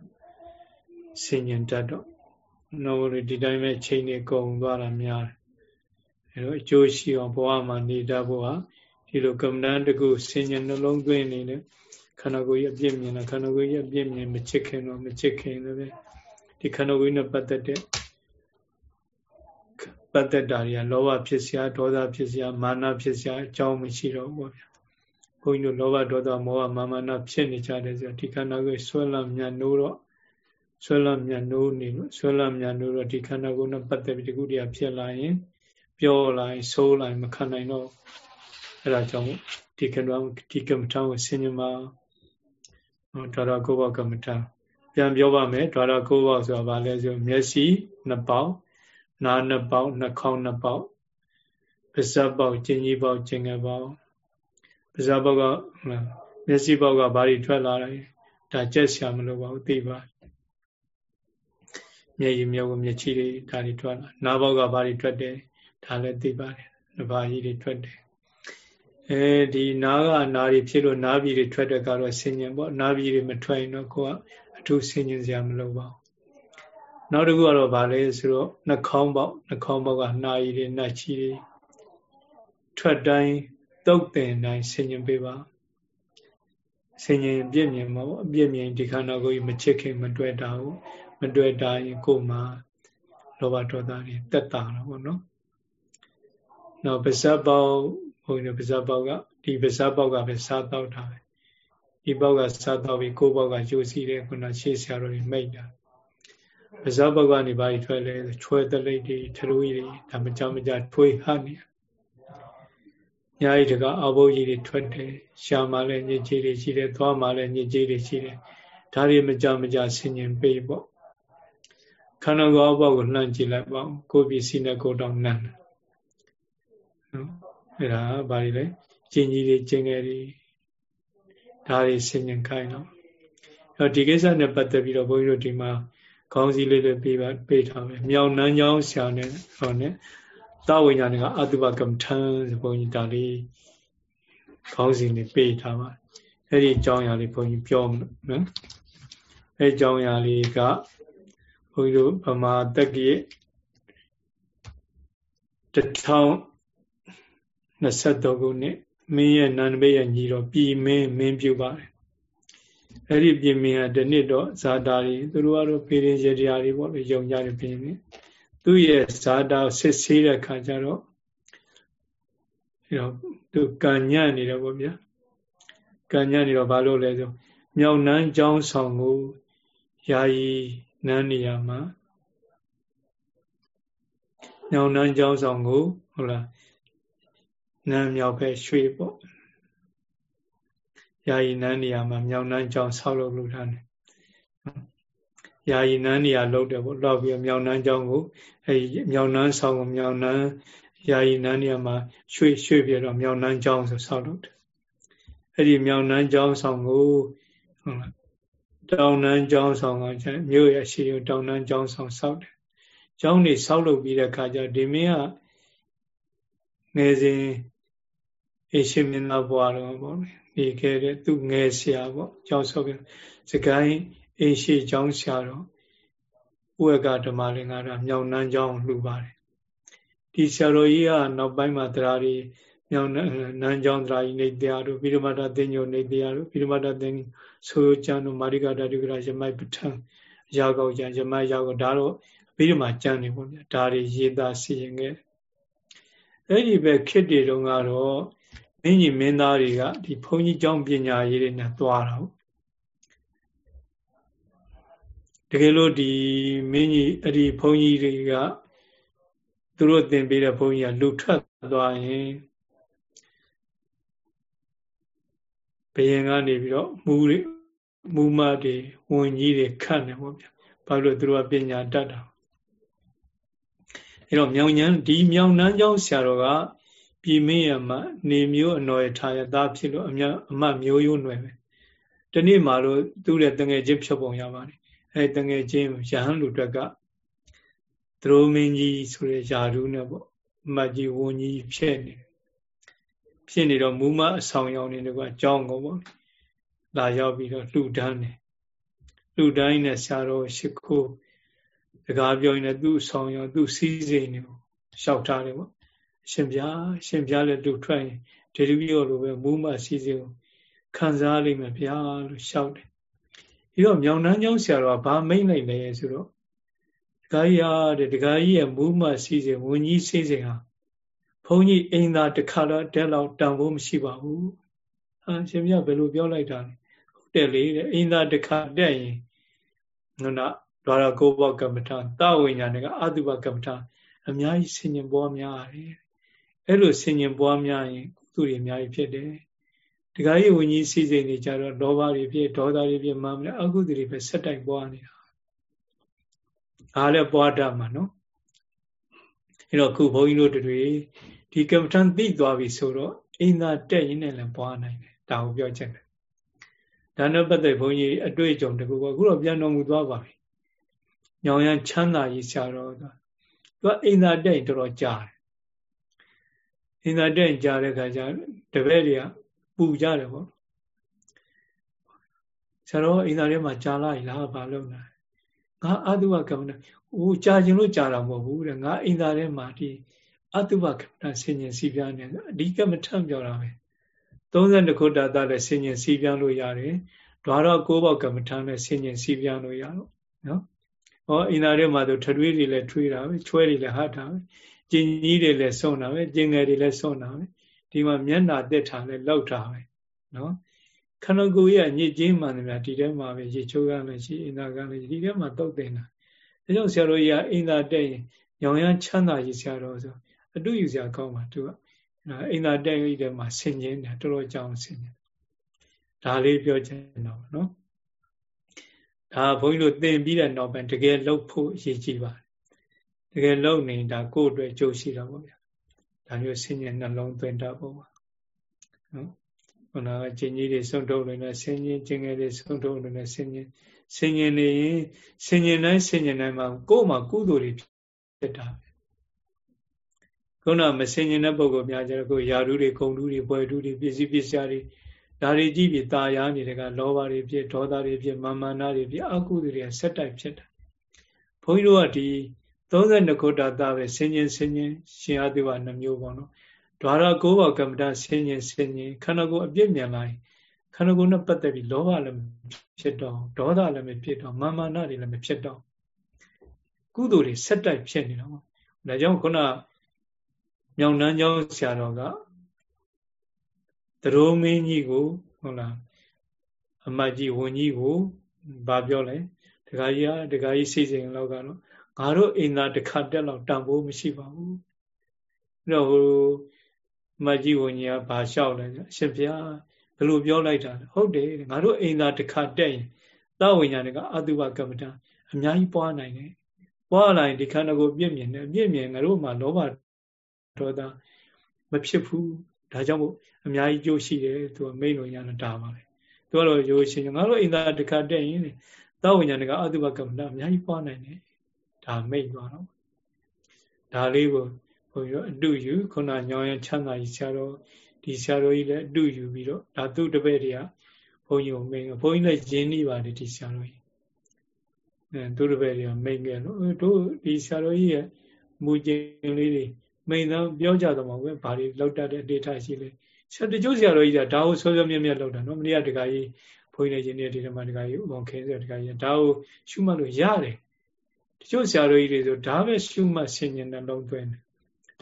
ဆင်ញင်တတ်တော့နော်ဒီတိုင်းပဲချိန်နေကုန်သွားတာများတယ်အဲတော့အကျိုးရှိအောင်ဘဝမှာနေတတ်ဖို့ဟာဒီလိုကမ္မဋ္ဌာန်းတကူဆင်ញင်နှလုံးသွင်းနေတယ်ခန္ဓာကိုယ်ရဲ့အပြည့်မြင်တာခန္ဓာကိုယ်ရဲ့အပြည့်မြင်မချစ်ခင်တော့မချစ်ခင်လည်းပဲဒီခန္ဓာကိုယ်နဲ့ပတ်သက်တဲ့ပတ်သက်တာတွေကလောဘဖြစ်စရာဒေါသဖြစ်စရာမာနဖြစ်စရာအကြောင်းမရှိတော့ဘူးဗျာဘုန်းကြီးတို့လောဘဒေါသမောဟမာနဖြစ်နေကြတယ်ဆိုတော့ဒီခန္ဓာကိုယ်ဆွဲလမ်းမြတ်နိုးတော့ ဆွဲလမ်းမြတ်နိုးနေလို့ဆွဲလမ်းမြတ်နိုးတော့ဒီခန္ဓာကိုယ်နဲ့ပတ်သက်ပြီးဒီကုတရားဖြစ်လာရင်ပြောလာရင်ဆိုးလာရင်မခံနိုင်တော့အဲ့ဒါကြောင့်ဒီကံတော်ဒီကမ္မထာကိုဆင်ញမှာဒါရကိုဘကမ္မထာပြန်ပြောပါမယ်ဒါရကိုဘဆိုတာဘာလဲဆိုမျက်စိနှစ်ပေါက်နားနှစ်ပေါက်နှာခေါင်းနှစ်ပေါက်ပါးစပ်ပေါက်ကျင်ကြီးပေါက်ကျင်ငယ်ပေါက်ပါးစပ်ပေါက်ကမျက်စိပေါက်ကဘာတွေထွက်လာလဲဒါကြက်ဆရာမလို့ပါဘူးသိပါ မျက်ရည်မျက်ဝမျက်ချီတွေဒါတွေထွက်လာနားပေါက်ကဘာတွေထွက်တယ်ဒါလည်းသိပါတယ်နှဘာကြီးတွေထွက်တယ်အဲဒီနားကနားတွေဖြစ်လို့နားပြည်တွေထွက်တဲ့ကတော့ဆင်ញင်ပေါ့နားပြည်တွေမထွက်ရင်တော့ကိုကအထူးဆင်ញင်စရာမလိုပါဘူးနောက်တစ်ခုကတော့ဗာလဲဆိုတော့နှာခေါင်းပေါက်နှာခေါင်းပေါက်ကနှာရည်တွေနှာချီတွေထွက်တိုင်းတုတ်တင်တိုင်းဆင်ញင်ပေးပါဆင်ញင်ပြည့်မြင်မှာပေါ့အပြည့်မြင်ဒီခန္ဓာကိုယ်ကြီးမချစ်ခင်မတွေ့တာဘူး မတွေ့တာရင်ကိုယ်မှာလောဘဒေါသတွေတက်တာတော့ဗောနော်နောက်ပါဇက်ပေါက်ဘုန်းကြီးပါဇက်ပေါက်ကဒီပါဇက်ပေါက်ကပဲစားတော့တာပဲဒီပေါက်ကစားတော့ပြီးကိုယ်ပေါက်ကယူစီတယ်ခုနရှေ့ဆရာတော်တွေမိတ်တာပါဇက်ပေါက်ကနေဘာကြီးထွက်လဲချွဲတလိတ်တွေထလူကြီးတွေဒါမကြမကြထွေးဟနေညာကြီးတကအဘုတ်ကြီးတွေထွက်တယ်ရှာမှလည်းညစ်ကြီးတွေရှိတယ်သွားမှလည်းညစ်ကြီးတွေရှိတယ်ဒါတွေမကြမကြဆင်ញင်ပေးပေါ့ ခန္ဓာကိုယ်အပေါက်ကိုလှမ်းကြည့်လိုက်ပေါ့ကိုယ်ပစ္စည်းနဲ့ကိုယ်တောင်နန်းနော်အဲ့ဒါဘာတွေလဲကျင်ကြီးတွေကျင်ငယ်တွေဒါတွေဆင်ញင်ခိုင်းတော့အဲ့ဒီကိစ္စနဲ့ပတ်သက်ပြီးတော့ဘုန်းကြီးတို့ဒီမှာခေါင်းစည်းလေးလေးပေးပါပေးထားမယ်မြောင်နန်းချောင်းဆရာနဲ့ဟောနဲ့သဝိညာဏကအတုပကမ္မထံဆိုဘုန်းကြီးဒါလေးခေါင်းစည်းလေးပေးထားပါအဲ့ဒီအကြောင်းအရာလေးဘုန်းကြီးပြောနော်အဲ့အကြောင်းအရာလေးကဘု န်းကြီးတို့ဗမာတက္ကိ1023ခုနှစ်မင်းရဲ့နန္ဒဘေးရဲ့ညီတော်ပြည်မင်းမင်းပြုပါတယ်အဲ့ဒီပြည်မင်းကဒီနှစ်တော့ဇာတာတွေသူတို့ကတော့ဖေရင်ရတရားတွေပေါ့လေယုံကြတယ်ပြည်မင်းသူ့ရဲ့ဇာတာစစ်ဆေးတဲ့ခါကျတော့အဲ့တော့သူကံညံ့နေတယ်ပေါ့ဗျာကံညံ့နေတော့ဘာလို့လဲဆိုမြောက်နန်းကျောင်းဆောင်ကိုယာယီ နန်းနေရာမှာညောင်နန်းကျောင်းဆောင်ကိုဟုတ်လားနန်းမြောက်ပဲရွှေပေါ့ယာယီနန်းနေရာမှာမြောင်နန်းကျောင်းဆောက်လုပ်လို့ထားတယ်ယာယီနန်းနေရာလုပ်တယ်ပေါ့လောက်ပြီးမြောင်နန်းကျောင်းကိုအဲဒီမြောင်နန်းဆောင်ကိုမြောင်နန်းယာယီနန်းနေရာမှာရွှေရွှေပြတော့မြောင်နန်းကျောင်းဆိုဆောက်လုပ်တယ်အဲ့ဒီမြောင်နန်းကျောင်းဆောင်ကိုဟုတ်လား တောင်နန်းကျောင်းဆောင်ကမြို့ရဲ့ရှိရတောင်နန်းကျောင်းဆောင်ဆောက်တယ်။ကျောင်းနေဆောက်လုပ်ပြီးတဲ့အခါကျဒီမင်းကငယ်စဉ်အေရှင်မင်းသားဘွားတော်ပေါ့နေခဲ့တဲ့သူငယ်ဆရာပေါ့ကျောင်းဆောက်ပြီးစကိုင်းအေရှိကျောင်းဆရာတော်ဥက္ကဓမ္မလင်္ကာရမြောင်နန်းကျောင်းလှူပါတယ်။ဒီဆရာတော်ကြီးကနောက်ပိုင်းမှာတရားတွေ မြောင်နန်းကျောင်းတရားကြီးနေတရားတို့ပြီးတော့မှသင်္ညိုနေတရားတို့ပြီးတော့မှသင်္ဆိုကျမ်းတို့မာရိကဓာတုကရရမိုက်ပဋ္ဌာန်းရာကောက်ကျမ်းရမိုက်ရာကောက်ဒါတော့အပြီးတော့မှကျမ်းနေပေါ့ဗျာဒါတွေရေးသားစီရင်ခဲ့အဲ့ဒီပဲခေတ်တွေတုန်းကတော့မင်းကြီးမင်းသားတွေကဒီဘုန်းကြီးကျောင်းပညာရေးတွေနဲ့သွားတာဟုတ်တကယ်လို့ဒီမင်းကြီးအဲ့ဒီဘုန်းကြီးတွေကသူတို့သင်ပေးတဲ့ဘုန်းကြီးကလူထွက်သွားရင် ဘယင်ကနေပြီးတော့မူတွေမူမတွေဝင်ကြီးတွေခတ်နေပေါ့ဗျာဘာလို့သူတို့ကပညာတတ်တာအဲတော့မြောင်ညံဒီမြောင်နန်းကျောင်းဆရာတော်ကပြည်မင်းရမနေမျိုးအနော်ရထားရသားဖြစ်လို့အမြအမမျိုးရိုးနွယ်ပဲဒီနေ့မှလို့သူ့ရဲ့တငယ်ချင်းဖြတ်ပုံရပါတယ်အဲတငယ်ချင်းရဟန်းလူတွက်ကသရိုးမင်းကြီးဆိုတဲ့ယာရုနဲ့ပေါ့အမကြီးဝန်ကြီးဖြစ်နေ ဖြစ်နေတော့မူမအဆောင်ရောက်နေတယ်ကအကြောင်းကိုပေါ့လာရောက်ပြီးတော့လှူဒန်းတယ်လှူဒန်းနေဆရာတော်ရှိခိုးစကားပြောရင်လည်းသူ့ဆောင်ရောက်သူ့စည်းစိမ်တွေကိုလျှောက်ထားတယ်ပေါ့ရှင်ပြားရှင်ပြားလည်းလှူထွက်ရင်ဒီလိုမျိုးလိုပဲမူမစည်းစိမ်ကိုခံစားလိမ့်မယ်ဗျာလို့လျှောက်တယ်ပြီးတော့မြောင်နှမ်းကျောင်းဆရာတော်ကဘာမိတ်လိုက်လဲဆိုတော့ဒကာကြီးအားတဲ့ဒကာကြီးရဲ့မူမစည်းစိမ်ဝင်းကြီးစည်းစိမ်ဟာ ဘုန်းကြီးအိမ်သာတစ်ခါတော့တက်လောက်တန်ဖို့မရှိပါဘူးဟာရှင်ပြဘယ်လိုပြောလိုက်တာလဲဟုတ်တယ်လေတဲ့အိမ်သာတစ်ခါတက်ရင်နုနာဒွါရကိုဘောကမ္မထာတဝိညာဏကအတုပကမ္မထာအများကြီးဆင်ញင်ပွားများတယ်အဲ့လိုဆင်ញင်ပွားများရင်ကုသိုလ်တွေအများကြီးဖြစ်တယ်ဒကာကြီးဝิญကြီးစီစဉ်နေကြတော့လောဘတွေဖြစ်ဒေါသတွေဖြစ်မှမလဲအကုသိုလ်တွေပဲဆက်တိုက်ပွားနေတာအားလည်းပွားတတ်မှာနော် အဲ့တော့ခုဘုန်းကြီးတို့တွေဒီကမ္မထံသိသွားပြီဆိုတော့အိမ်သာတက်ရင်းနဲ့လည်းပွားနိုင်တယ်ဒါကိုပြောချက်တယ်ဒါနဲ့ပတ်သက်ဘုန်းကြီးအတွေ့အကြုံတကူကအခုတော့ပြန်တော်မူသွားပါပြီညောင်ရမ်းချမ်းသာကြီးဆရာတော်ကသူကအိမ်သာတက်ရင်တော်တော်ကြားတယ်အိမ်သာတက်ရင်ကြားတဲ့ခါကျတပည့်တွေကပူကြတယ်ပေါ့ဆရာတော်အိမ်သာထဲမှာကြာလာလားဘာလို့လဲ ငါအတုဝကမ္မနာဟိုကြာခြင်းလို့ကြာတာမဟုတ်ဘူးတဲ့ငါအိမ်သာထဲမှာဒီအတုဝကမ္မနာဆင်ញင်စီးပြားနေအဓိကမထမ်းပြောတာပဲ32ခုတာတာလည်းဆင်ញင်စီးပြားလို့ရတယ်ဓွာရ9ပေါက်ကမ္မထာနဲ့ဆင်ញင်စီးပြားလို့ရတော့နော် ဟောအင်သာထဲမှာဆိုထထွေးတွေလည်းထွေးတာပဲချွဲတွေလည်းဟတ်တာပဲကျင်ကြီးတွေလည်းဆုံးတာပဲကျင်ငယ်တွေလည်းဆုံးတာပဲဒီမှာမျက်နာတက်တာလည်းလောက်တာပဲနော် ခန္ဓာကိုယ်ရဲ့ညစ်ကြေးမှန်တယ်များဒီထဲမှာပဲရေချိုးကလည်းရှိအင်္သာကလည်းဒီထဲမှာတုတ်တင်တာဒါကြောင့်ဆရာတော်ကြီးကအင်္သာတက်ရင်ရောင်ရမ်းချမ်းသာရေးဆရာတော်ဆိုအတူယူဆရာကောင်းပါသူကအင်္သာတက်ရေးထဲမှာဆင်ခြင်တယ်တော်တော်ကြောင်ဆင်တယ်ဒါလေးပြောချင်တော့နော်ဒါဘုန်းကြီးတို့သင်ပြီးတဲ့နောက်ပိုင်းတကယ်လှုပ်ဖို့အရေးကြီးပါတယ်တကယ်လှုပ်နေဒါကိုယ့်အတွက်ကြိုးရှိတာပေါ့ဗျာဒါမျိုးဆင်ញံနှလုံးသွင်းတာပေါ့ပါနော် ခုနကကျင်ကြီးတွေဆုံးထုတ်နေတဲ့ဆင်ញင်ကျင်ငယ်တွေဆုံးထုတ်နေတဲ့ဆင်ញင်ဆင်ញင်နေရင်ဆင်ញင်တိုင်းဆင်ញင်တိုင်းမှာကိုယ့်မှာကုသိုလ်တွေဖြစ်တာပဲခုနမဆင်ញင်တဲ့ပုဂ္ဂိုလ်များကြတော့ကိုယာဓုတွေဂုံဓုတွေဘွယ်ဓုတွေပစ္စည်းပစ္စယတွေဒါတွေကြည့်ပြီးตาရနေတဲ့ကလောဘတွေဖြစ်ဒေါသတွေဖြစ်မာမာနတွေဖြစ်အကုသိုလ်တွေဆက်တိုက်ဖြစ်တာဘုန်းကြီးတို့ကဒီ32ခုတာတာပဲဆင်ញင်ဆင်ញင်ရှင်အတုဝနှမျိုးပေါ့နော် ဓာရကိုးပါကမ္မတာဆင်ញင်ဆင်ញင်ခန္ဓာကိုယ်အပြစ်မြန်လာရင်ခန္ဓာကိုယ်နဲ့ပတ်သက်ပြီးလောဘလည်းဖြစ်တော့ဒေါသလည်းမဖြစ်တော့မာမာနတွေလည်းမဖြစ်တော့ကုသိုလ်တွေဆက်တိုက်ဖြစ်နေတာပေါ့ဒါကြောင့်ခုနမြောင်နှမ်းကျောင်းဆရာတော်ကသရိုးမင်းကြီးကိုဟုတ်လားအမတ်ကြီးဝန်ကြီးကိုဗာပြောလဲဒကာကြီးကဒကာကြီးစိတ်စဉ်လောက်ကတော့ငါတို့အိမ်သာတစ်ခါတက်လောက်တန်ဖိုးမရှိပါဘူးအဲ့တော့ဟို မတ်ကြီးဝန်ကြီးကဗာလျှောက်လဲအရှင်ဘုရားဘယ်လိုပြောလိုက်တာဟုတ်တယ်ငါတို့အိမ်သာတစ်ခါတက်ရင်သဝိညာဉ်ကအတုပကမ္မတာအများကြီးပွားနိုင်တယ်ပွားလာရင်ဒီခန္ဓာကိုပြည့်မြင်တယ်ပြည့်မြင်ငါတို့မှာလောဘဒေါသမဖြစ်ဘူးဒါကြောင့်မို့အများကြီးကြိုးရှိတယ်သူကမိန်လို့ရတာပါပဲသူကတော့ရိုးရှင်ငါတို့အိမ်သားတစ်ခါတက်ရင်သောဝိညာဏကအတုပကမ္မတာအများကြီးပွားနိုင်တယ်ဒါမိတ်သွားတော့ဒါလေးကို ဘုန်းကြီးတို့အတူယူခုနညောင်းရချမ်းသာကြီးဆရာတော်ဒီဆရာတော်ကြီးလည်းအတူယူပြီးတော့ဒါသူ့တပည့်တွေကဘုန်းကြီးကိုမိန်ဘုန်းကြီးလည်းရင်းနှီးပါတယ်ဒီဆရာတော်ကြီးအဲသူ့တပည့်တွေကမိန်ခဲ့လို့တို့ဒီဆရာတော်ကြီးရဲ့မူကျင်လေးတွေမိန်တော့ပြောကြတော့မှာပဲဘာတွေလောက်တတ်တဲ့ဒေတာရှိလဲဆရာတချို့ဆရာတော်ကြီးကဒါကိုဆွဲဆွဲမြဲမြဲလောက်တာနော်မနေ့ကတခါကြီးဘုန်းကြီးနေရင်းနေဒီမှာတခါကြီးဥပုံခဲဆိုတခါကြီးဒါကိုရှုမှတ်လို့ရတယ်တချို့ဆရာတော်ကြီးတွေဆိုဒါပဲရှုမှတ်ဆင်ញင်တဲ့လုံးသွင်းတယ်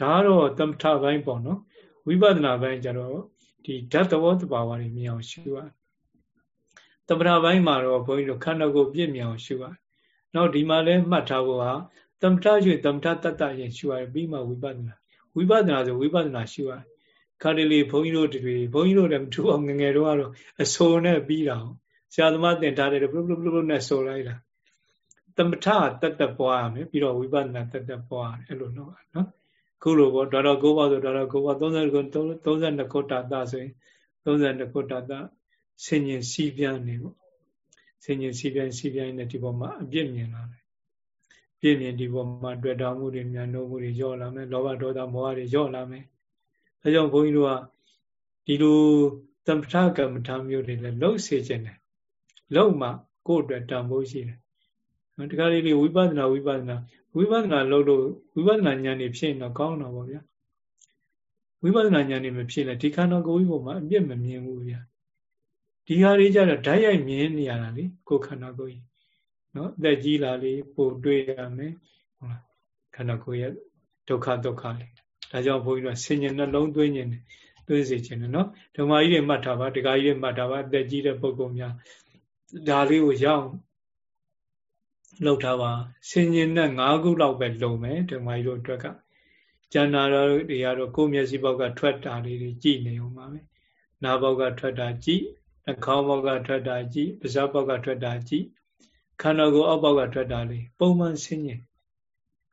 ဒါကတော့သမထဘိုင်းပေါ့နော်ဝိပဿနာဘိုင်းကျတော့ဒီဓာတ်သဘောတဘာဝတွေမြင်အောင်ရှုရသမထဘိုင်းမှာတော့ဘုန်းကြီးတို့ခန္ဓာကိုယ်ပြည့်မြင်အောင်ရှုရနောက်ဒီမှာလဲမှတ်ထားဖို့ဟာသမထရွေသမထတတ္တရင်ရှုရပြီးမှဝိပဿနာဝိပဿနာဆိုဝိပဿနာရှုရခါတလေဘုန်းကြီးတို့တွေဘုန်းကြီးတို့လည်းမထူအောင်ငငယ်တော့ကတော့အဆိုနဲ့ပြီးတာဆရာသမားသင်ထားတယ်ဘလုဘလုဘလုနဲ့ဆိုလိုက်တာသမထတတ္တပွားရမယ်ပြီးတော့ဝိပဿနာတတ္တပွားအဲ့လိုတော့နော် ခုလိုပေါ့ဒေါ်တော်ကိုပါဆိုဒေါ်တော်ကိုပါ30ခု32ခုတာတာဆိုရင်32ခုတာတာဆင်ញင်စီးပြန်နေပေါ့ဆင်ញင်စီးပြန်စီးပြန်နေဒီပေါ်မှာအပြစ်မြင်လာတယ်ပြည့်မြင်ဒီပေါ်မှာတွေ့တာမှုတွေမြန်နှုံးမှုတွေညော့လာမယ်လောဘဒေါသမောဟတွေညော့လာမယ်အဲကြောင့်ဘုန်းကြီးတို့ကဒီလိုသမထကမ္မထာမျိုးတွေလည်းလှုပ်စေခြင်းတယ်လှုပ်မှကိုယ့်အတွက်တန်ဖိုးရှိတယ် ဒီကလေးလေးဝိပဿနာဝိပဿနာဝိပဿနာလှုပ်လို့ဝိပဿနာဉာဏ်နေဖြစ်ရင်တော့ကောင်းတော့ပါဗျာဝိပဿနာဉာဏ်နေမဖြစ်လဲဒီခန္ဓာကိုယ်ကြီးပေါ်မှာအပြစ်မမြင်ဘူးဗျာဒီဟာတွေကြတော့ဓာတ်ရိုက်မြင်နေရတာလေကိုယ်ခန္ဓာကိုယ်ကြီးနော်အသက်ကြီးလာလေပို့တွေ့ရမယ်ဟုတ်လားခန္ဓာကိုယ်ရဲ့ဒုက္ခဒုက္ခလေဒါကြောင့်ဘုန်းကြီးတို့ဆင်ញင်နှလုံးသွင်းခြင်းသွင်းစေခြင်းနော်ဓမ္မကြီးတွေမှတ်ထားပါဒကာကြီးတွေမှတ်ထားပါအသက်ကြီးတဲ့ပုဂ္ဂိုလ်များဒါလေးကိုရအောင် လောက်ထားပါဆင်ញင်နဲ့၅ခုလောက်ပဲလုံမယ်ဓမ္မကြီးတို့အတွက်ကကျန်တာတွေကတော့ကိုယ်မျက်စိဘောက်ကထွက်တာလေးတွေကြည်နေအောင်ပါပဲနားဘောက်ကထွက်တာကြည်နှာခေါင်းဘောက်ကထွက်တာကြည်ပါးစပ်ဘောက်ကထွက်တာကြည်ခန္ဓာကိုယ်အောက်ဘောက်ကထွက်တာလေးပုံမှန်ဆင်ញင်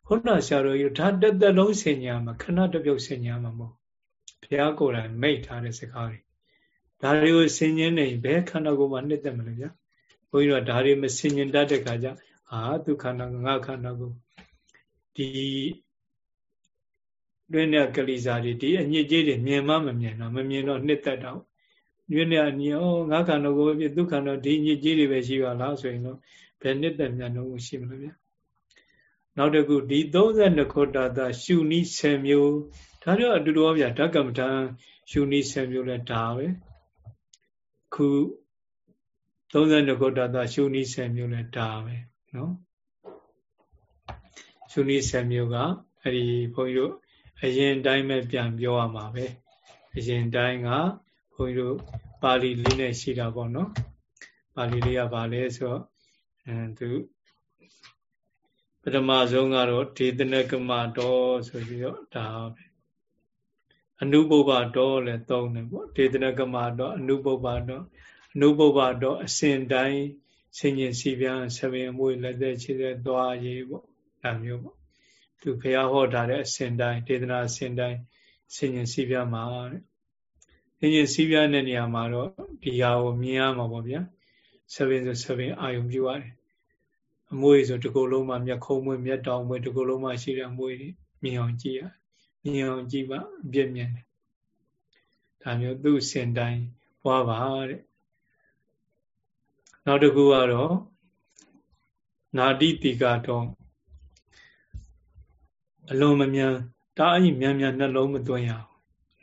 ခုနဆရာတော်ကြီးဒါတက်တက်လုံးဆင်ညာမှာခဏတပြုတ်ဆင်ညာမှာမဟုတ်ဘုရားကိုယ်တိုင်မိတ်ထားတဲ့စကားတွေဒါတွေကိုဆင်ញင်းနေဘယ်ခန္ဓာကိုယ်မှာနှစ်သက်မလဲဗျာဘုန်းကြီးတို့ဒါတွေမဆင်ញင်တတ်တဲ့ခါကျ အာသူခန္ဓာငါခန္ဓာကိုဒီတွင်းတဲ့ကလိစာတွေဒီအညစ်အကြေးတွေမြင်မှမမြင်တော့မမြင်တော့နှစ်သက်တော့တွင်းတဲ့အညစ်ဩငါခန္ဓာကိုပြသူခန္ဓာဒီအညစ်အကြေးတွေပဲရှိပါလားဆိုရင်တော့ဘယ်နှစ်သက်မြန်တော့ရှိမလို့ဗျာနောက်တစ်ခုဒီ32ခုတာတာရှုနည်း10မျိုးဒါတော့အတူတူဗျာဓကမ္မထံရှုနည်း10မျိုးလဲဒါပဲခု32ခုတာတာရှုနည်း10မျိုးလဲဒါပဲ နော်သုနိဆယ်မျိုးကအဲ့ဒီဘုန်းကြီးတို့အရင်တိုင်းပဲပြန်ပြောရမှာပဲအရင်တိုင်းကဘုန်းကြီးတို့ပါဠိလေးနဲ့ရှိတာပေါ့နော်ပါဠိလေးကဘာလဲဆိုတော့အဲသူပထမဆုံးကတော့ဒေသနကမတော်ဆိုပြီးတော့ဒါပဲအနုပုပ္ပတော်လည်းသုံးတယ်ပေါ့ဒေသနကမတော်အနုပုပ္ပတော်အနုပုပ္ပတော်အစဉ်တိုင်း ဆင်ញင်စီပြန်ဆပင်မွေလက်သက်ခြေသက်သွားရေးပေါ့ဒါမျိုးပေါ့သူဖះဟောထားတဲ့အစဉ်တိုင်းဒေသနာအစဉ်တိုင်းဆင်ញင်စီပြန်မှာတဲ့ဆင်ញင်စီပြန်တဲ့နေရာမှာတော့ဒီဟာကိုမြင်ရမှာပေါ့ဗျာဆပင်ဆိုဆပင်အာယုံပြုရတယ်အမွေဆိုဒီကုလုံးမှာမျက်ခုံးမွေးမျက်တောင်မွေးဒီကုလုံးမှာရှိတဲ့အမွေတွေမြင်အောင်ကြည့်ရမြင်အောင်ကြည့်ပါအပြည့်မြင်တယ်ဒါမျိုးသူ့စင်တိုင်းပွားပါတဲ့ နောက်တစ်ခုကတော့နာတိတိကတော့အလုံးမမြန်တာအကြီးမြန်မြန်နှလုံးမသွင်းရအောင်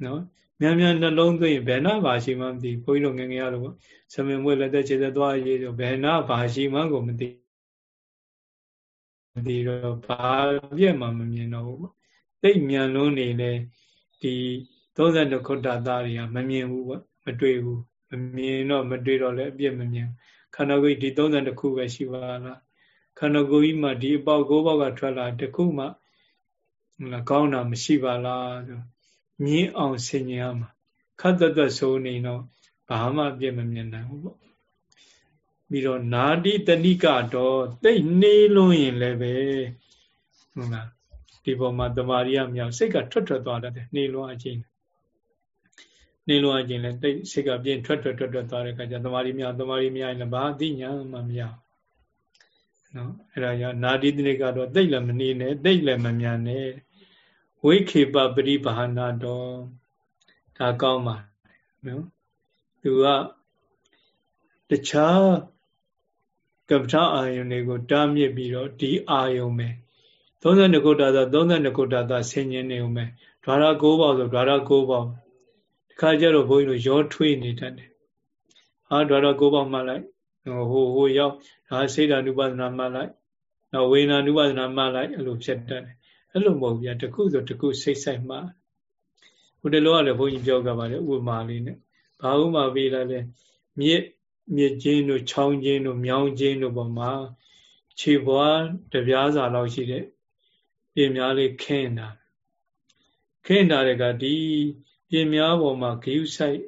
နော်မြန်မြန်နှလုံးသွင်းရင်ဘယ်နာပါရှိမှမသိဘုန်းကြီးတို့ငငယ်ရလို့ပေါ့ဆမင်မွေးလက်သက်ခြေသက်သွားရေးဆိုဘယ်နာပါရှိမှကိုမသိမသိတော့ဘာပြည့်မှမမြင်တော့ဘူးပေါ့သိမြန်လုံးနေလေဒီ32ခုတ္တသားတွေကမမြင်ဘူးပေါ့မတွေ့ဘူးမမြင်တော့မတွေ့တော့လည်းအပြည့်မမြင် ခန္ဓာကိုယ်ဒီ32ခုပဲရှိပါလားခန္ဓာကိုယ်ကြီးမှာဒီအပေါက်၉ပေါက်ကထွက်လာတခုမှဟုတ်လားကောင်းတာမရှိပါလားဆိုမြင်အောင်ဆင်ញင်ရမှာခတ်သက်သက်ဆိုနေတော့ဘာမှအပြည့်မမြင်နိုင်ဘူးပေါ့ပြီးတော့နာတိတဏိကတော့တိတ်နေလို့ရင်လည်းပဲဟုတ်လားဒီပေါ်မှာတမာရီယမြောက်စိတ်ကထွက်ထွက်သွားတတ်တယ်နေလွန်အချင်း နေလွန်အချင်းလည်းတိတ်စိတ်ကပြင်းထွက်ထွက်ထွက်ထွက်သွားတဲ့အခါကျတမာရီမြောက်တမာရီမြောက်ရင်လည်းဘာအသိညာမှမရနော်အဲ့ဒါကြောင့်နာတိတဏိကတော့တိတ်လည်းမနေနဲ့တိတ်လည်းမမြန်နဲ့ဝိခေပပရိဘာနာတော်ဒါကောင်းပါနော်သူကတခြားကပ္ပထအာယုန်တွေကိုတားမြစ်ပြီးတော့ဒီအာယုန်ပဲ32ခုတာသာ32ခုတာသာဆင်ញင်နေုံပဲဓာရ9ပေါက်ဆိုဓာရ9ပေါက်ဒီ ခါကျတော့ဘုန်းကြီးတို့ရောထွေးနေတတ်တယ်ဟာဓာရ9ပေါက်မှလိုက်ဟိုဟိုရောက်ဒါစေတ ानु ပဒနာမှလိုက်နောက်ဝေနာ ानु ပဒနာမှလိုက်အဲ့လိုဖြစ်တတ်တယ်အဲ့လိုမဟုတ်ဗျာတခုဆိုတခုစိတ်ဆိုင်မှဟိုတလောကလည်းဘုန်းကြီးပြောကြပါလေဥပမာလေးနဲ့ဘာဥမာပေးလိုက်လဲမြစ်မြစ်ချင်းတို့ချောင်းချင်းတို့မြောင်းချင်းတို့ပေါ်မှာခြေပွားတပြားစာလောက်ရှိတဲ့ပြင်များလေးခင်းတာခင်းတာတွေကဒီ ပြင်များပေါ်မှာဂယုဆိုင်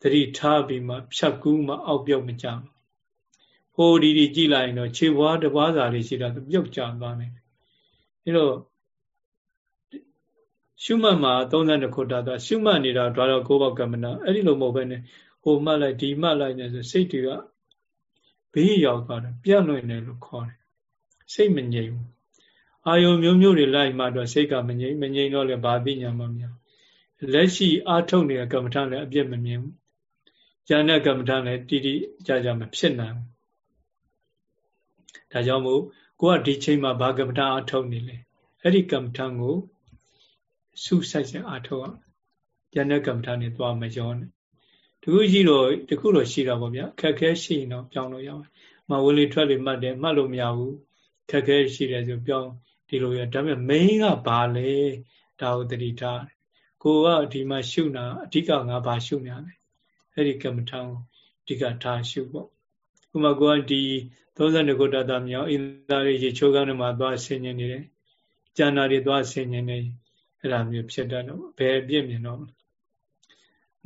တတိထားပြီးမှဖြတ်ကူးမှအောက်ပြုတ်မကြဘူးဟိုဒီဒီကြည့်လိုက်ရင်တော့ခြေပွားတပွားစာလေးရှိတာပြုတ်ကြသွားတယ်အဲတော့ရှုမှတ်မှာ32ခုတာတာရှုမှတ်နေတာဒါတော့ကိုးပေါက်ကမ္မနာအဲ့ဒီလိုမဟုတ်ဘဲနဲ့ဟိုမှတ်လိုက်ဒီမှတ်လိုက်နေဆိုစိတ်တွေကဘေးရောက်သွားတယ်ပြန့်လွင့်တယ်လို့ခေါ်တယ်စိတ်မငြိမ်ဘူးအာယုံမျိုးမျိုးတွေလိုက်မှတော့စိတ်ကမငြိမ်မငြိမ်တော့လည်းဘာသိညာမှမရ လက်ရှိအာထုတ်နေတဲ့ကမ္မထလည်းအပြစ်မမြင်ဘူးဉာဏ်နဲ့ကမ္မထလည်းတိတိကြကြမဖြစ်နိုင်ဘူးဒါကြောင့်မို့ကိုကဒီချိန်မှာဘာကမ္မထအာထုတ်နေလဲအဲ့ဒီကမ္မထကိုစုဆိုင်ဆိုင်အာထုတ်အောင်ဉာဏ်နဲ့ကမ္မထနဲ့သွားမရောနဲ့တခုရှိတော့တခုတော့ရှိတာပေါ့ဗျာခက်ခဲရှိရင်တော့ပြောင်းလို့ရပါတယ်မဝင်လေထွက်လေမှတ်တယ်မှတ်လို့မရဘူးခက်ခဲရှိတယ်ဆိုပြောင်းဒီလိုရဒါပေမဲ့ main ကဘာလဲဒါကိုတတိထား ကိုကဒီမှာရှုနာအဓိကငါဘာရှုနေရလဲအဲ့ဒီကမ္မထာကိုအဓိကထားရှုပေါ့ဥမာကိုကဒီ32ခုတတမြောက်အင်းသားရေချိုးကန်းတွေမှာသွားဆင်ញင်နေတယ်ကျန်တာတွေသွားဆင်ញင်နေအဲ့လိုမျိုးဖြစ်တတ်တော့ဘယ်ပြည့်မြင်တော့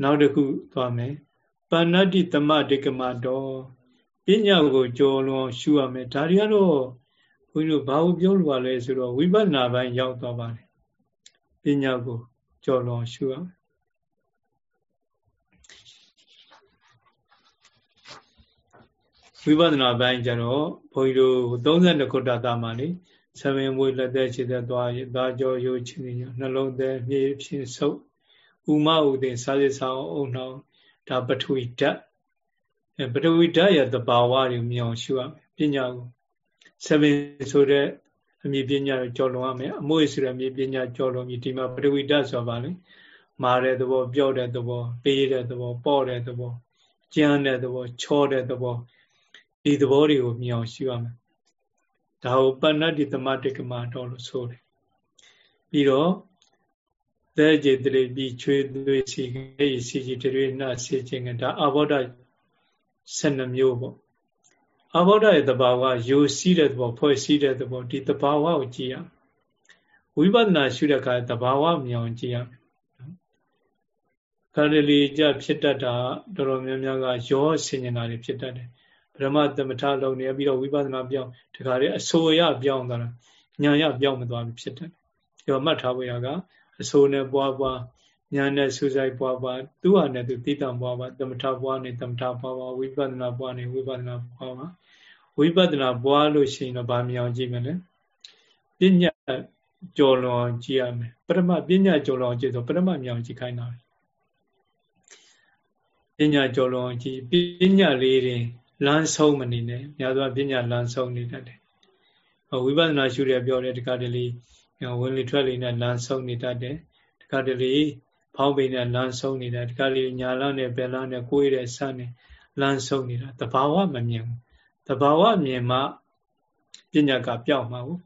နောက်တစ်ခုသွားမယ်ပါဏတိသမဒေကမတော်ပညာကိုကြော်လွန်ရှုရမယ်ဒါတွေကတော့ဘုန်းကြီးတို့ဘာလို့ပြောလို့ပါလဲဆိုတော့ဝိပဿနာပိုင်းရောက်သွားပါတယ်ပညာကို ကြော်လွန်ရှုရမယ်ဝိပဿနာပိုင်းကျတော့ဘုန်းကြီးတို့32ခုတ္တသားမှာလေဆံဝင်မွေးလက်သက်ခြေသက်သွားရသွားကြောရိုးချင်းညနှလုံးသက်မြေဖြစ်ဆုပ်ဥမဥဒေစာရဆောင်အုံနှောင်းဒါပထဝီဓာတ်အဲပထဝီဓာတ်ရဲ့သဘာဝတွေမြင်အောင်ရှုရမယ်ပညာကိုဆဗင်ဆိုတဲ့ အမြင်ပညာကိုကြော်လွန်ရမယ်အမွေဆိုတဲ့အမြင်ပညာကြော်လွန်ပြီးဒီမှာပထဝီဓာတ်ဆိုပါလေမာတဲ့သဘောပြော့တဲ့သဘောပေးတဲ့သဘောပေါ့တဲ့သဘောကြမ်းတဲ့သဘောချောတဲ့သဘောဒီသဘောတွေကိုမြင်အောင်ရှုရမယ်ဒါကိုပဏ္ဏတိသမတိကမတော်လို့ဆိုတယ်ပြီးတော့သဲကြေတရေပြီးချွေသွေးစီခေစီကြီးတရေနှဆေခြင်းကဒါအဘောဓ12မျိုးပေါ့ အဘောဓရဲ့တဘာဝယူစီးတဲ့သဘောဖွဲ့စည်းတဲ့သဘောဒီတဘာဝကိုကြည့်ရဝိပဿနာရှုတဲ့အခါတဘာဝမြောင်ကြည့်ရမယ်ခန္ဓာလေးကြဖြစ်တတ်တာတော်တော်များများကရောဆင်ញင်တာတွေဖြစ်တတ်တယ်ဗြဟ္မသမထလုံးနေပြီးတော့ဝိပဿနာပြောင်းတခါလေအဆိုရပြောင်းသွားတာညာရပြောင်းမသွားဘူးဖြစ်တတ်တယ်ရောမှတ်ထားဖို့ရကအဆိုနဲ့ပွားပွား ညာနဲ့စူးစိုက်ပွားပွားသူ့ဟာနဲ့သူတိတံပွားပွားသမထပွားနေသမထပွားပွားဝိပဿနာပွားနေဝိပဿနာပွားပွားဝိပဿနာပွားလို့ရှိရင်တော့ဗာမြောင်ကြည့်မယ်လေပညာကြော်လွန်ကြည့်ရမယ်ပရမပညာကြော်လွန်ကြည့်ဆိုပရမမြောင်ကြည့်ခိုင်းတာပညာကြော်လွန်ကြည့်ပညာလေးတွေလမ်းဆုံးမနေနဲ့များသောပညာလမ်းဆုံးနေတတ်တယ်ဝိပဿနာရှုရပြောတဲ့တခါတလေဝင်လေထွက်လေနဲ့လမ်းဆုံးနေတတ်တယ်တခါတလေ ဖောင်းပိန်နဲ့လမ်းဆုံးနေတာတခါလေညာလမ်းနဲ့ဘယ်လမ်းနဲ့ကိုယ်ရတဲ့ဆန်းနဲ့လမ်းဆုံးနေတာတဘာဝမမြင်ဘူးတဘာဝမြင်မှပညာကပြောက်မှာဘူး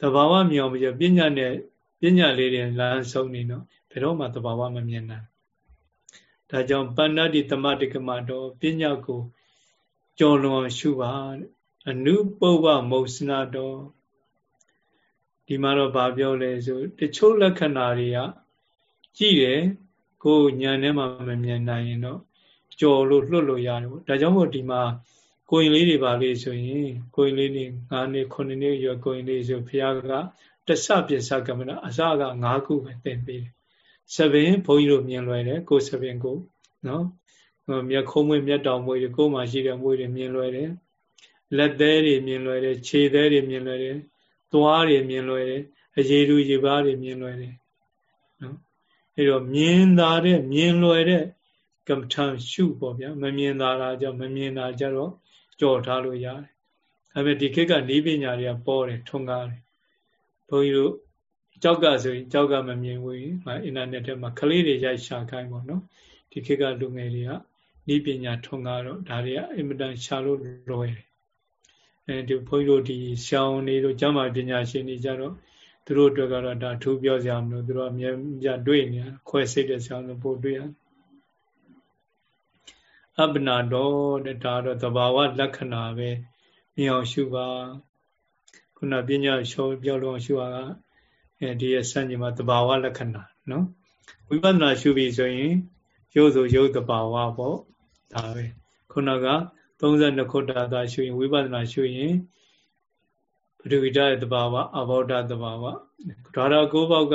တဘာဝမြင်အောင်ပြပညာနဲ့ပညာလေးတွေလမ်းဆုံးနေတော့ဘယ်တော့မှတဘာဝမမြင်နိုင်ဒါကြောင့်ပဏ္ဏတိတမတိကမတော်ပညာကိုကြော်လွန်ရှုပါအနုပုဗ္ဗမုတ်စနာတော်ဒီမှာတော့ဗာပြောလဲဆိုတချို့လက္ခဏာတွေက ကြည့်တယ်ကိုယ်ညာထဲမှာမမြင်နိုင်ရင်တော့ကြော်လို့လွတ်လို့ရတယ်ပေါ့ဒါကြောင့်မို့ဒီမှာကိုရင်လေးတွေပါလေးဆိုရင်ကိုရင်လေးတွေ9နှစ်9နှစ်ရွယ်ကိုရင်လေးဆိုဘုရားကတဆပစ္စကမနာအစက9ခုပဲသင်ပေးတယ်။ဆပင်ဘုန်းကြီးတို့မြင်လွယ်တယ်ကိုဆပင်ကိုနော်မြက်ခုံးမွေးမြက်တောင်မွေးတွေကိုယ်မှာရှိတဲ့မွေးတွေမြင်လွယ်တယ်။လက်သေးတွေမြင်လွယ်တယ်ခြေသေးတွေမြင်လွယ်တယ်သွားတွေမြင်လွယ်တယ်အရေးလူရေပါးတွေမြင်လွယ်တယ်နော် အဲတော့မြင်သာတဲ့မြင်လွယ်တဲ့ကမ္မထံရှုပေါ့ဗျာမမြင်သာတာကြောင့်မမြင်တာကြတော့ကြော်ထားလို့ရတယ်ဒါပေမဲ့ဒီခေတ်ကနေပညာတွေကပေါ်တယ်ထွန်းကားတယ်ဘုန်းကြီးတို့ကြောက်ကဆိုရင်ကြောက်ကမမြင်ဘူးဟာအင်တာနက်ထဲမှာကလေးတွေရိုက်ရှာခိုင်းပေါ့နော်ဒီခေတ်ကလူငယ်တွေကဤပညာထွန်းကားတော့ဒါတွေကအင်မတန်ရှာလို့လွယ်တယ်အဲဒီဘုန်းကြီးတို့ဒီရှောင်းနေတို့ကျမ်းမာပညာရှင်တွေကြတော့ သူတို့အတွက်ကတော့ဒါထူးပြောစရာမလိုသူတို့အမြဲပြတွေ့နေခွဲစိတ်တဲ့ဆောင်းဆိုပို့တွေ့ရအပ္ပနာတော်တဲ့ဒါတော့သဘာဝလက္ခဏာပဲမြင်အောင်ရှုပါခုနပညာရှောပြောလို့ရှုပါကအဲဒီရဲ့စัญญမှာသဘာဝလက္ခဏာနော်ဝိပဿနာရှုပြီဆိုရင်ရုပ်ဆိုရုပ်သဘာဝပေါ့ဒါပဲခုနက32ခုတာသာရှုရင်ဝိပဿနာရှုရင် ပထဝီဓာတ်ရဲ့တဘာဝအဘောဓာတ်တဘာဝဓာရ၉ပေါက်က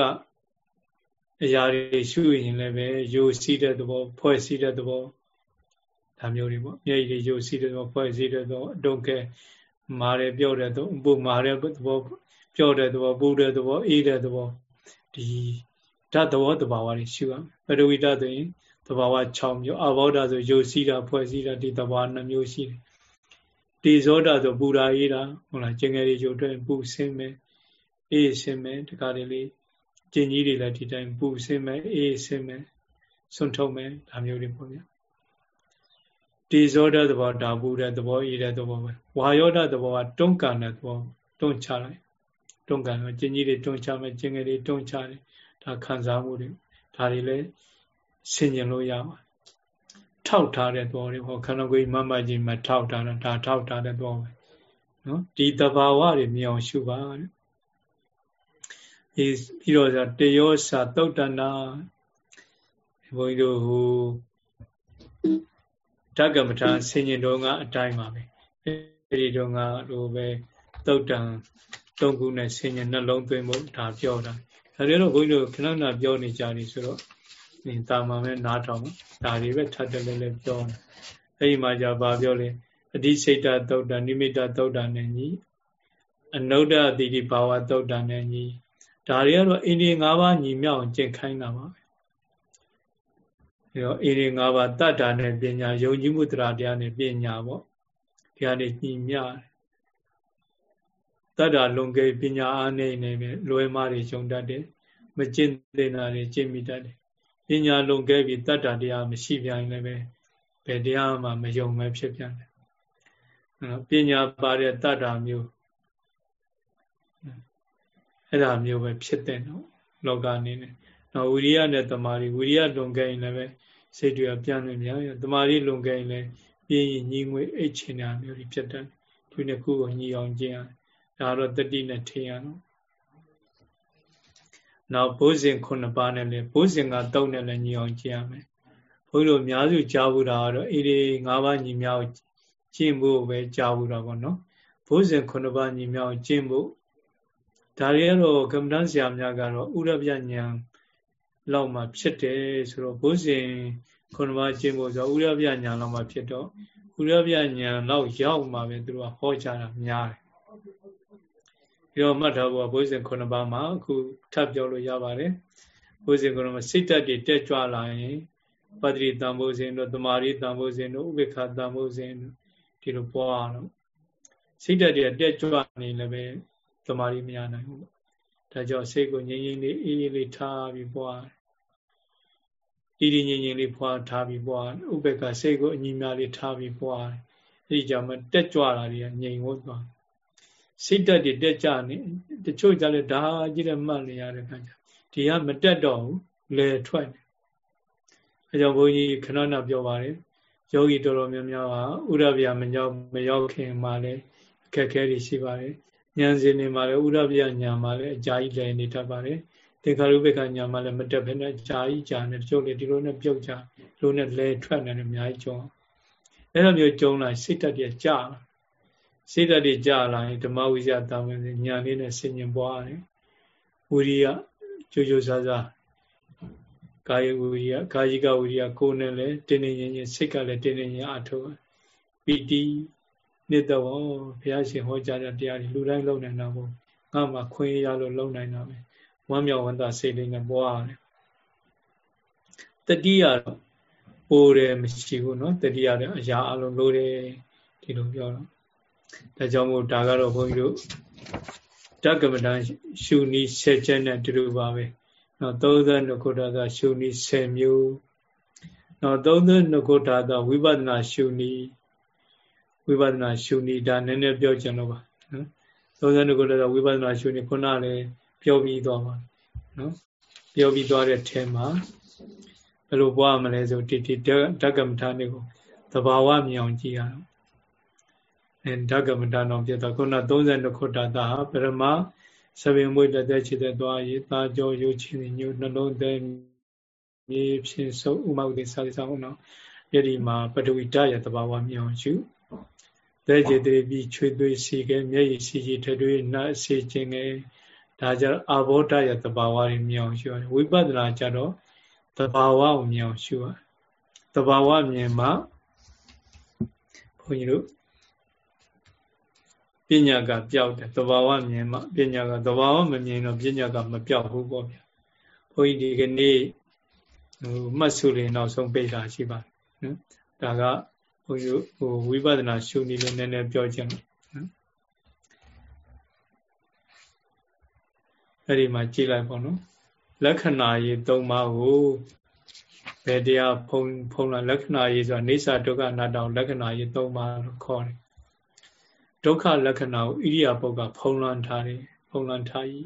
အရာတွေရှုရင်လည်းပဲယိုစီးတဲ့သဘော ဖွဲ့စည်းတဲ့သဘောဒါမျိုးတွေပေါ့မျက်ရည်တွေယိုစီးတဲ့သဘောဖွဲ့စည်းတဲ့သဘောအတုံးကဲမာတယ်ပြောတဲ့သဘောပူမာတဲ့သဘောပြောတဲ့သဘောပူတဲ့သဘောအေးတဲ့သဘောဒီဓာတ်သဘောတဘာဝတွေရှုရမယ်ပထဝီဓာတ်ဆိုရင်သဘာဝ6မျိုးအဘောဓာဆိုယုတ်စီးတာဖွဲ့စည်းတာဒီသဘာဝ2မျိုးရှိတယ် တေဇောဓာဆိုပူရာအေးတာဟုတ်လားကျင်ငယ်တွေယုတ်တွင်ပူဆင်းမယ်အေးဆင်းမယ်တခါတလေကျင်ကြီးတွေလည်းဒီတိုင်းပူဆင်းမယ်အေးဆင်းမယ်ဆွန့်ထုတ်မယ်ဒါမျိုးတွေပေါ့ဗျာတေဇောဓာသဘောဒါပူတဲ့သဘောအေးတဲ့သဘောပဲဝါယောဓာသဘောကတွန်းကန်တဲ့သဘောတွန်းချလိုက်တွန်းကန်တော့ကျင်ကြီးတွေတွန်းချမယ်ကျင်ငယ်တွေတွန်းချတယ်ဒါခံစားမှုတွေဒါတွေလည်းဆင်ញင်လို့ရပါ ထောက်ထားတဲ့သွားတွေဟောခန္ဓာကိုယ်မမကြီးမထောက်ထားတာဒါထောက်ထားတဲ့သွားပဲနော်ဒီတဘာဝတွေမြင်အောင်ရှုပါတဲ့ပြီးပြီးတော့တယောစာတုတ်တနာဘုန်းကြီးတို့ဟိုဓကမထာဆင်ញင်တော်ကအတိုင်းပါပဲအဲဒီတော့ကလိုပဲတုတ်တန်သုံးခုနဲ့ဆင်ញင်နှလုံးသွင်းဖို့ဒါပြောတာဒါတွေတော့ဘုန်းကြီးတို့ခဏခဏပြောနေကြတယ်ဆိုတော့ နေတာမှပဲနားထောင်ဒါတွေပဲထပ်တယ်လည်းလည်းပြောတယ်အဲ့ဒီမှာじゃဘာပြောလဲအဓိစိတ်တသုတ်တနိမိတသုတ်တနဲ့ညီအနုဒ္ဒတိတိဘာဝသုတ်တနဲ့ညီဒါတွေကတော့အိန္ဒိ၅ပါးညီမြောက်အောင်ကျင့်ခိုင်းတာပါပဲအဲတော့အိန္ဒိ၅ပါးတတ္တာနဲ့ပညာယုံကြည်မှုတရားတရားနဲ့ပညာပေါ့ဒီဟာနေညီမျှတတ္တာလွန်ကဲပညာအားနေနေပဲလွယ်မားတွေရှုံတတ်တယ်မကျင့်သင်တာတွေကျင့်မိတတ်တယ်ပ ညာလုံခဲ့ပြီးတတ္တတရားမရှိပြန်ရင်လည်းပဲဘယ်တရားမှမယုံမဲဖြစ်ပြန်တယ်။ပညာပါတဲ့တတ္တာမျိုးအဲ့ဒါမျိုးပဲဖြစ်တဲ့နော်လောကအနေနဲ့နော်ဝိရိယနဲ့တမာရီဝိရိယလွန်ခဲ့ရင်လည်းပဲစိတ်တွေကပြန်နေများတမာရီလွန်ခဲ့ရင်လည်းပြင်းရင်ညီငွေအိတ်ချင်တာမျိုးတွေဖြစ်တယ်သူနှစ်ခုကိုညီအောင်ကျင့်ရတယ်ဒါတော့တတိနဲ့ထင်ရတော့ နောက်ဘိုးစဉ်ခုနှစ်ပါးနဲ့လည်းဘိုးစဉ်ကသုံးနဲ့လည်းညီအောင်ကျင့်ရမယ်ဘုန်းကြီးတို့အများစုကြားဘူးတာကတော့ဣရိ၅ပါးညီမြောက်ကျင့်ဖို့ပဲကြားဘူးတာပေါ့နော်ဘိုးစဉ်ခုနှစ်ပါးညီမြောက်ကျင့်ဖို့ဒါတွေကတော့ကမ္မဋ္ဌာန်းဆရာများကတော့ဥရပြညာလောက်မှဖြစ်တယ်ဆိုတော့ဘုဇင်ခုနှစ်ပါးကျင့်ဖို့ဆိုဥရပြညာလောက်မှဖြစ်တော့ဥရပြညာလောက်ရောက်မှပဲသူတို့ကဟောကြားတာများတယ် ပြီးတော့မှတ်ထားဖို့ဘုဇင်ခုနှစ်ပါးမှာအခုထပ်ပြောလို့ရပါတယ်ဘုဇင်ခုနှစ်ပါးစိတ်တက်တွေတက်ကြွလာရင်ပတ္တိတံဘုဇင်တို့တမာရီတံဘုဇင်တို့ဥပေက္ခတံဘုဇင်တို့ဒီလိုပွားတော့စိတ်တက်တွေတက်ကြွနေလည်းပဲတမာရီမရနိုင်ဘူးဒါကြောင့်စိတ်ကိုငြိမ်ငြိမ်လေးအေးအေးလေးထားပြီးပွားဣတိငြိမ်ငြိမ်လေးဖွာထားပြီးပွားဥပေက္ခစိတ်ကိုအညီများလေးထားပြီးပွားအဲဒီကြောင့်မတက်ကြွတာတွေကငြိမ်ဝတ်သွား စိတ်တက်တွေတက်ကြနေတချို့ကြလဲဒါကြီးတဲ့မှတ်နေရတဲ့ခါကျဒီကမတက်တော့ဘူးလဲထွက်နေအဲကြောင့်ဘုန်းကြီးခဏနာပြောပါတယ်ယောဂီတော်တော်များများကဥရဗျာမရောက်မရောက်ခင်မှာလည်းအခက်အခဲတွေရှိပါတယ်ဉာဏ်စဉ်တွေမှာလည်းဥရဗျာဉာဏ်မှာလည်းအကြာကြီးလည်းနေတတ်ပါတယ်သင်္ခါရုပ္ပကညာမှာလည်းမတက်ဘဲနဲ့ကြာကြီးကြာနေတချို့လေဒီလိုနဲ့ပြုတ်ကြလိုနဲ့လဲထွက်နေတယ်အများကြီးကြုံအဲ့လိုမျိုးကြုံလာစိတ်တက်ပြကြာ စိတ်တက်တွေကြာလာရင်ဓမ္မဝိဇ္ဇာတာမန်ညာလေးနဲ့ဆင်ញင်ပွားတယ်ဝိရိယကြိုးကြိုးစားစားကာယဝိရိယကာယကဝိရိယကိုယ်နဲ့လည်းတင်းတင်းရင်ရင်စိတ်ကလည်းတင်းတင်းရင်အထုပ်ပီတိနှစ်တော်ဘုရားရှင်ဟောကြားတဲ့တရားတွေလူတိုင်းလုံနိုင်တာပေါ့ငါမှခွင့်ရလို့လုံနိုင်တာပဲဝမ်းမြောက်ဝမ်းသာစိတ်လေးနဲ့ပွားရတယ်တတိယတော့ပိုးတယ်မရှိဘူးเนาะတတိယတဲ့အရာအလုံးလို့တယ်ဒီလိုပြောတော့ ဒါကြောင့်မို့ဒါကတော့ဘုန်းကြီးတို့ဓကမတန်ရှုနီး၁၀ချက်နဲ့တူတူပါပဲနော်32ခုထာသာရှုနီး10မျိုးနော်32ခုထာသာဝိပဿနာရှုနီးဝိပဿနာရှုနီးဒါနည်းနည်းပြောချင်တော့ပါနော်32ခုထာသာဝိပဿနာရှုနီးခုနလည်းပြောပြီးသွားပါနော်ပြောပြီးသွားတဲ့ထဲမှာဘယ်လိုပွားမလဲဆိုဒီဒီဓကမထာနေကိုသဘာဝမြင်အောင်ကြည့်ရအောင် အဲဓကမထာတော့ပြတော့ခုန32ခုတာတာပရမသဗ္ဗမွေတသက်ချစ်တဲ့သွားရေးသာကြောရုပ်ချင်းညို့နှလုံးသွင်းမြေဖြင့်ဆုံးဥမုတ်တိစာဆောင်တော့ယဒီမှာပထဝီဓာတ်ရဲ့သဘာဝမြင်အောင်ရှုတဲ့จิตတိပြီးချွေသွေးစီခဲမျက်ရည်စီကြီးထထွေးနတ်အစီခြင်းငယ်ဒါကြတော့အဘောဓာရဲ့သဘာဝတွေမြင်အောင်ရှုရတယ်ဝိပဿနာကြတော့သဘာဝကိုမြင်အောင်ရှုရတယ်သဘာဝမြင်မှဘုန်းကြီးတို့ပ ညာကပျောက်တယ်သဘာဝမြင်မှပညာကသဘာဝမမြင်တော့ပညာကမပျောက်ဘူးပေါ့ဗျာဘုန်းကြီးဒီကနေ့ဟိုမှတ်စုလေးနောက်ဆုံးပိတ်တာရှိပါနော်ဒါကဘုန်းကြီးဟိုဝိပဿနာရှုနည်းလေးနည်းနည်းပြောချင်တယ်နော်အဲ့ဒီမှာကြည့်လိုက်ပေါ့နော်လက္ခဏာရေး၃ပါးကိုဘယ်တရားဖုံဖုံလာလက္ခဏာရေးဆိုတာနေစာဒုက္ခအနတ္တလက္ခဏာရေး၃ပါးလို့ခေါ်တယ် ဒုက္ခလက္ခဏာကိုဣရိယာပုတ်ကဖုံလန်းထားတယ်ဖုံလန်းထားဤ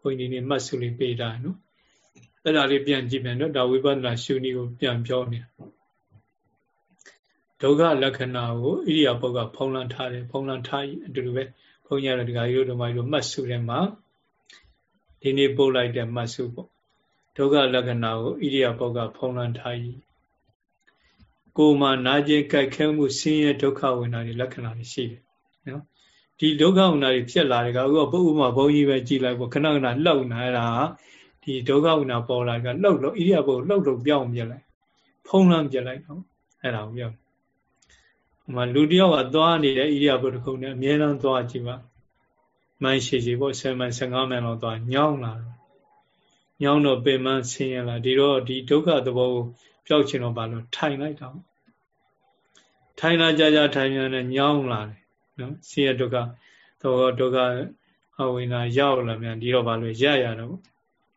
ဘုန်းကြီးနေမှတ်စုလေးပေးတာနော်အဲ့ဒါလေးပြန်ကြည့်ပြန်နော်ဒါဝိပဿနာရှုနည်းကိုပြန်ပြောနေဒုက္ခလက္ခဏာကိုဣရိယာပုတ်ကဖုံလန်းထားတယ်ဖုံလန်းထားဤအတူတူပဲဘုန်းကြီးရတဲ့ဒကာကြီးတို့ဓမ္မကြီးတို့မှတ်စုထဲမှာဒီနေ့ပို့လိုက်တဲ့မှတ်စုပေါ့ဒုက္ခလက္ခဏာကိုဣရိယာပုတ်ကဖုံးလန်းထား၏ကိုယ်မှာနာကျင်ကြိုက်ခဲမှုဆင်းရဲဒုက္ခဝေဒနာတွေလက္ခဏာတွေရှိတယ် နော်ဒီဒုက္ခဝေဒနာတွေဖြစ်လာတယ်ကဥပပုဥမာဘုန်းကြီးပဲကြည်လိုက်ပေါ့ခဏခဏလှုပ်နေအဲ့ဒါဒီဒုက္ခဝေဒနာပေါ်လာကလှုပ်လို့ဣရိယာပုတ်လှုပ်လို့ပြောင်းပြလိုက်ဖုံးလန်းပြလိုက်တော့အဲ့ဒါကိုပြောဟိုမှာလူတယောက်ကသွားနေတဲ့ဣရိယာပုတ်တစ်ခုနဲ့အမြဲတမ်းသွားကြည့်ပါမိုင်းရှိရှိပေါ့10မိုင်15မိုင်လောက်သွားညောင်းလာညောင်းတော့ပင်မဆင်းရလာဒီတော့ဒီဒုက္ခသဘောကိုပျောက်ချင်တော့ဘာလို့ထိုင်လိုက်တော့ထိုင်လာကြကြထိုင်မြန်နဲ့ညောင်းလာတယ် နော်ဆင်းရဲဒုက္ခသဘောဒုက္ခအဝိနာရောက်လာမြန်ဒီတော့ဘာလို့ရရတော့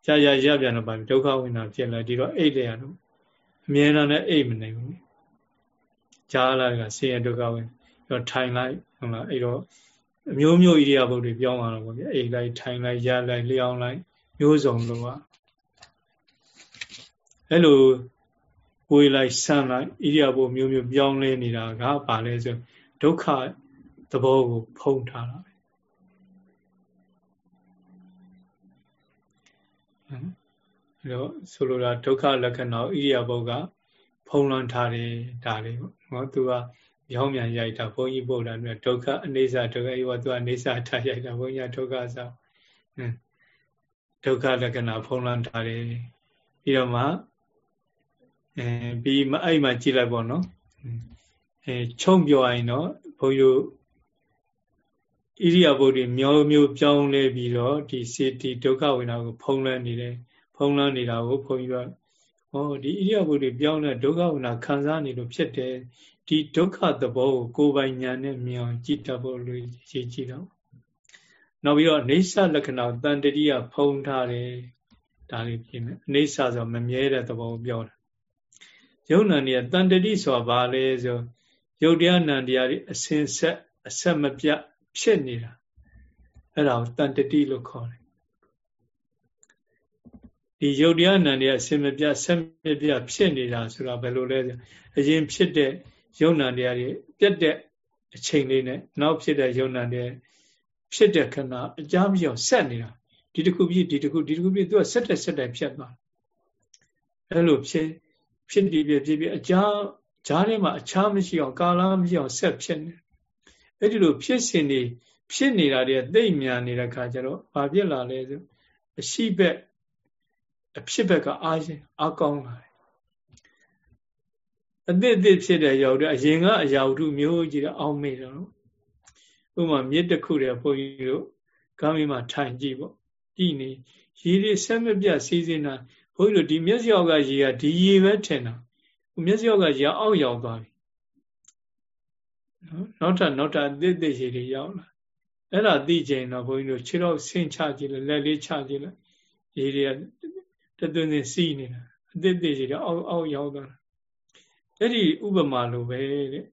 ရရရပြန်တော့ဘာဒုက္ခဝိနာဖြစ်လာဒီတော့အိတ်တယ်ရတော့အမြဲတမ်းနဲ့အိတ်မနေဘူးကြားလာကဆင်းရဲဒုက္ခဝိတော့ထိုင်လိုက်ဟုတ်လားအဲ့တော့အမျိုးမျိုးဣရိယာပုတ်တွေပြောင်းလာတော့ဗောဗျအိတ်လိုက်ထိုင်လိုက်ရလိုက်လျောင်းလိုက်မျိုးစုံလို့ကအဲ့လိုကိုယ်လိုက်ဆန်းလိုက်ဣရိယာပုတ်မျိုးမျိုးပြောင်းလဲနေတာကဘာလဲဆိုဒုက္ခ သဘောကိုဖုံးထားတာပဲအဲ့တော့ဆိုလိုတာဒုက္ခလက္ခဏာဣရိယာပုတ်ကဖုံးလွှမ်းထားတယ်ဒါလေးပေါ့နော်သူကရောင်းမြန်ရိုက်တာဘုန်းကြီးပို့တာနဲ့ဒုက္ခအနေစာဒုက္ခယောသူအနေစာထားရိုက်တာဘုန်းကြီးဒုက္ခဆောဒုက္ခလက္ခဏာဖုံးလွှမ်းထားတယ်ပြီးတော့မှအဲပြီးမအဲ့မှာကြည့်လိုက်ပေါ့နော်အဲချုံပြောရင်တော့ဘုန်းကြီးတို့ ဣရိယာပုတ်တွေမျိုးမျိုးပြောင်းလဲပြီးတော့ဒီစေတီဒုက္ခဝေဒနာကိုဖုံးလွှမ်းနေတယ်ဖုံးလွှမ်းနေတာကိုဘုန်းကြီးတို့ဟောဒီဣရိယာပုတ်တွေပြောင်းလဲဒုက္ခဝေဒနာခံစားနေလို့ဖြစ်တယ်ဒီဒုက္ခသဘောကိုကိုယ်ပိုင်ညာနဲ့မြင်အောင်ကြည့်တတ်ဖို့လိုရည်ကြည့်တော့နောက်ပြီးတော့အိဋ္ဌလက္ခဏာတန်တတိယဖုံးထားတယ်ဒါလေးပြင်မယ်အိဋ္ဌဆိုမမြဲတဲ့သဘောကိုပြောတာယုံနာနေတန်တတိဆိုတာဘာလဲဆိုယုတ်တရားနံတရားတွေအစင်ဆက်အဆက်မပြတ် ဖြစ်နေတာအဲ့ဒါကိုတန်တတိလို့ခေါ်တယ်ဒီယုတ်တရားနံတရားအစင်မပြတ်ဆက်မပြတ်ဖြစ်နေတာဆိုတာဘယ်လိုလဲဆိုအရင်ဖြစ်တဲ့ယုံနာတရားတွေပြတ်တဲ့အချိန်လေးနဲ့နောက်ဖြစ်တဲ့ယုံနာတွေဖြစ်တဲ့ခဏအကြမ်းပြောင်းဆက်နေတာဒီတစ်ခုပြည့်ဒီတစ်ခုဒီတစ်ခုပြည့်သူကဆက်တဲ့ဆက်တဲ့ဖြတ်သွားအဲ့လိုဖြစ်ဖြစ်ဒီပြည့်ပြည့်ပြည့်အကြမ်းဂျားထဲမှာအခြားမရှိအောင်ကာလမရှိအောင်ဆက်ဖြစ်နေ အဲ့ဒီလိုဖြစ်စဉ်တွေဖြစ်နေတာတွေသိမ့်မြန်နေတဲ့ခါကျတော့ဘာဖြစ်လာလဲဆိုအရှိဘက်အဖြစ်ဘက်ကအားရှင်အားကောင်းလာတယ်အသစ်အသစ်ဖြစ်တဲ့ရောက်တဲ့အရင်ကအရာဝတ္ထုမျိုးကြီးတော့အောင်းမေ့တော့ဥပမာမြစ်တစ်ခုတည်းဘုန်းကြီးတို့ကာမီမှာထိုင်ကြည့်ပေါ့ကြည့်နေရေတွေဆက်မပြတ်စီးစင်းတာဘုန်းကြီးတို့ဒီမျက်စိအောက်ကရေကဒီရေပဲထင်တာမျက်စိအောက်ကရေအောက်ရောက်သွားပြီ နော်နောက်ထပ်နောက်ထပ်အသစ်အသစ်ရေတွေရောက်လာအဲ့ဒါသိကြရင်တော့ဘုန်းကြီးတို့ခြေတော့ဆင်းချကြည့်လိုက်လက်လေးချကြည့်လိုက်ရေတွေကတသွင်းသွင်းစီးနေတာအသစ်အသစ်ရေတွေအောက်အောက်ရောက်သွားအဲ့ဒီဥပမာလိုပဲတဲ့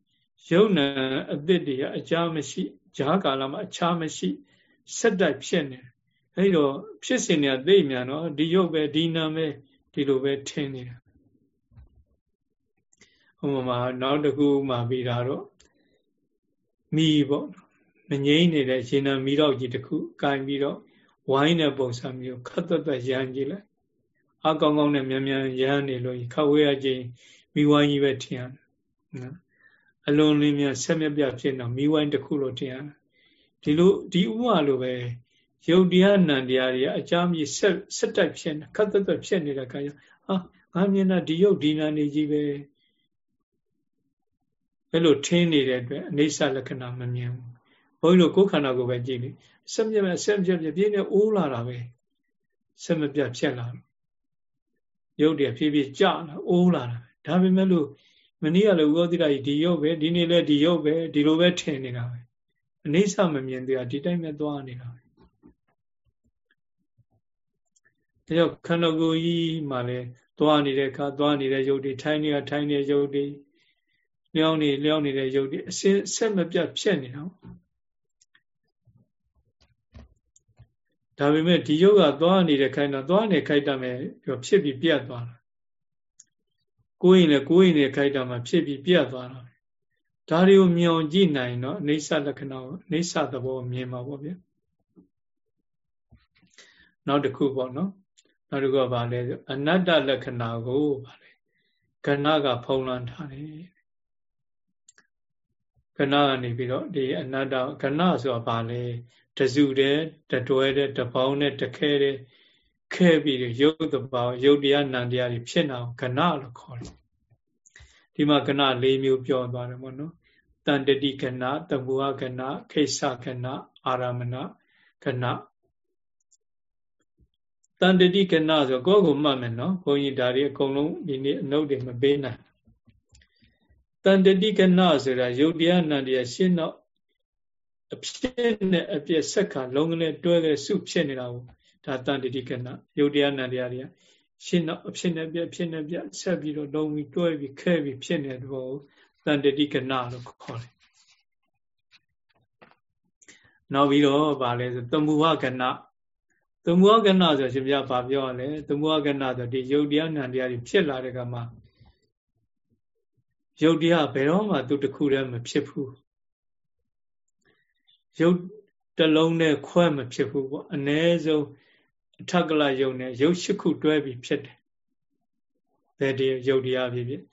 ယုံနံအသစ်တွေကအချားမရှိဂျားကာလမှာအခြားမရှိဆက်တိုက်ဖြစ်နေအဲ့တော့ဖြစ်စဉ်တွေကသိမြန်တော့ဒီယုတ်ပဲဒီနာပဲဒီလိုပဲထင်နေတာဥပမာနောက်တစ်ခုမှပြီးတာတော့ မိပေါ့မငိမ့်နေတဲ့ရှင်နာမိတော့ကြီးတစ်ခုကင်ပြီးတော့ဝိုင်းတဲ့ပုံစံမျိုးခတ်သက်သက်ရမ်းကြည့်လိုက်အကောင်းကောင်းနဲ့မြန်မြန်ရမ်းနေလို့ခတ်ဝဲရခြင်းမိဝိုင်းကြီးပဲထင်ရတယ်နော်အလွန်လေးများဆက်မြပြဖြစ်တော့မိဝိုင်းတစ်ခုလို့ထင်ရတယ်ဒီလိုဒီဥပမာလိုပဲယုတ်တရားနံတရားတွေအကြမ်းကြီးဆက်ဆက်တိုက်ဖြစ်နေခတ်သက်သက်ဖြစ်နေတဲ့အခါကျဟာငါမြင်တာဒီယုတ်ဒီနာနေကြီးပဲ အဲ့လိုထင်းနေတဲ့အတွက်အိဋ္ဌလက္ခဏာမမြင်ဘူးဘုန်းကြီးတို့ကိုယ်ခန္ဓာကိုယ်ပဲကြည့်လေဆက်မြက်ဆက်မြက်ပြင်းနေအိုးလာတာပဲဆက်မပြတ်ဖြစ်လာရုပ်တည်းဖြည်းဖြည်းကြလာအိုးလာတာဒါပေမဲ့လို့မနေ့ကလည်းဥပဒိရကြီးဒီရုပ်ပဲဒီနေ့လည်းဒီရုပ်ပဲဒီလိုပဲထင်နေတာပဲအနေဆမမြင်သေးတာဒီတိုင်းပဲသွားနေတာပဲဒါကြောင့်ခန္ဓာကိုယ်ကြီးမှလည်းသွားနေတဲ့အခါသွားနေတဲ့ရုပ်တွေထိုင်းနေတာထိုင်းနေတဲ့ရုပ်တွေ လျောင်းနေလျောင်းနေတဲ့ရုပ်တွေအစင်ဆက်မပြတ်ဖြစ်နေတာဒါပေမဲ့ဒီရုပ်ကသွားနေတဲ့ခိုင်းတော့သွားနေခိုက်တမယ်ဖြစ်ပြီးပြတ်သွားတာကိုယ်ရင်လည်းကိုယ်ရင်နဲ့ခိုက်တာမှဖြစ်ပြီးပြတ်သွားတာဒါတွေကိုမြင်အောင်ကြည့်နိုင်တော့အိဋ္ဌလက္ခဏာကိုအိဋ္ဌသဘောမြင်မှာပေါ့ဗျနောက်တစ်ခုပေါ့နော်နောက်တစ်ခုကဘာလဲဆိုအနတ္တလက္ခဏာကိုဘာလဲကဏကဖုံးလွှမ်းထားတယ် ကဏကနေပြီးတော့ဒီအနတ္တကဏဆိုတာဘာလဲတစုတဲ့တတွဲတဲ့တပေါင်းတဲ့တခဲတဲ့ခဲပြီးရုပ်တဘာရုပ်တရားနံတရားတွေဖြစ်နေအောင်ကဏလို့ခေါ်တယ်ဒီမှာကဏ၄မျိုးပြောသွားတယ်ပေါ့နော်တန်တတိကဏတမူဟကဏခိစ္ဆကဏအာရမဏကဏတန်တတိကဏဆိုကိုယ့်ကိုမှတ်မယ်နော်ဘုန်းကြီးဒါတွေအကုန်လုံးဒီနေ့အနုတ်တွေမပေးနိုင် တန်တတိကဏဆိုတာယုတ်တရားနံတရားရှင်းတော့အဖြစ်နဲ့အပြည့်ဆက်ခါလုံးကလေးတွဲကလေးစုဖြစ်နေတာကိုဒါတန်တတိကဏယုတ်တရားနံတရားတွေကရှင်းတော့အဖြစ်နဲ့ပြဖြစ်နဲ့ပြဆက်ပြီးတော့လုံးပြီးတွဲပြီးခဲပြီးဖြစ်နေတဲ့ဘောတန်တတိကဏလို့ခေါ်တယ်နောက်ပြီးတော့ဗာလဲဆိုသမုဟကဏသမုဟကဏဆိုရှင်ပြဘာပြောရလဲသမုဟကဏဆိုဒီယုတ်တရားနံတရားတွေဖြစ်လာတဲ့ကမှာ ယုတ်တရားဘယ်တော့မှသူတခုတည်းမဖြစ်ဘူးယုတ်တလုံးနဲ့ခွဲမဖြစ်ဘူးပေါ့အ ਨੇ ဆုံးအထက်ကလယုတ်နဲ့ယုတ်ရှိခုတွဲပြီးဖြစ်တယ်ဘယ်ဒီယုတ်တရားဖြစ်ဖြစ်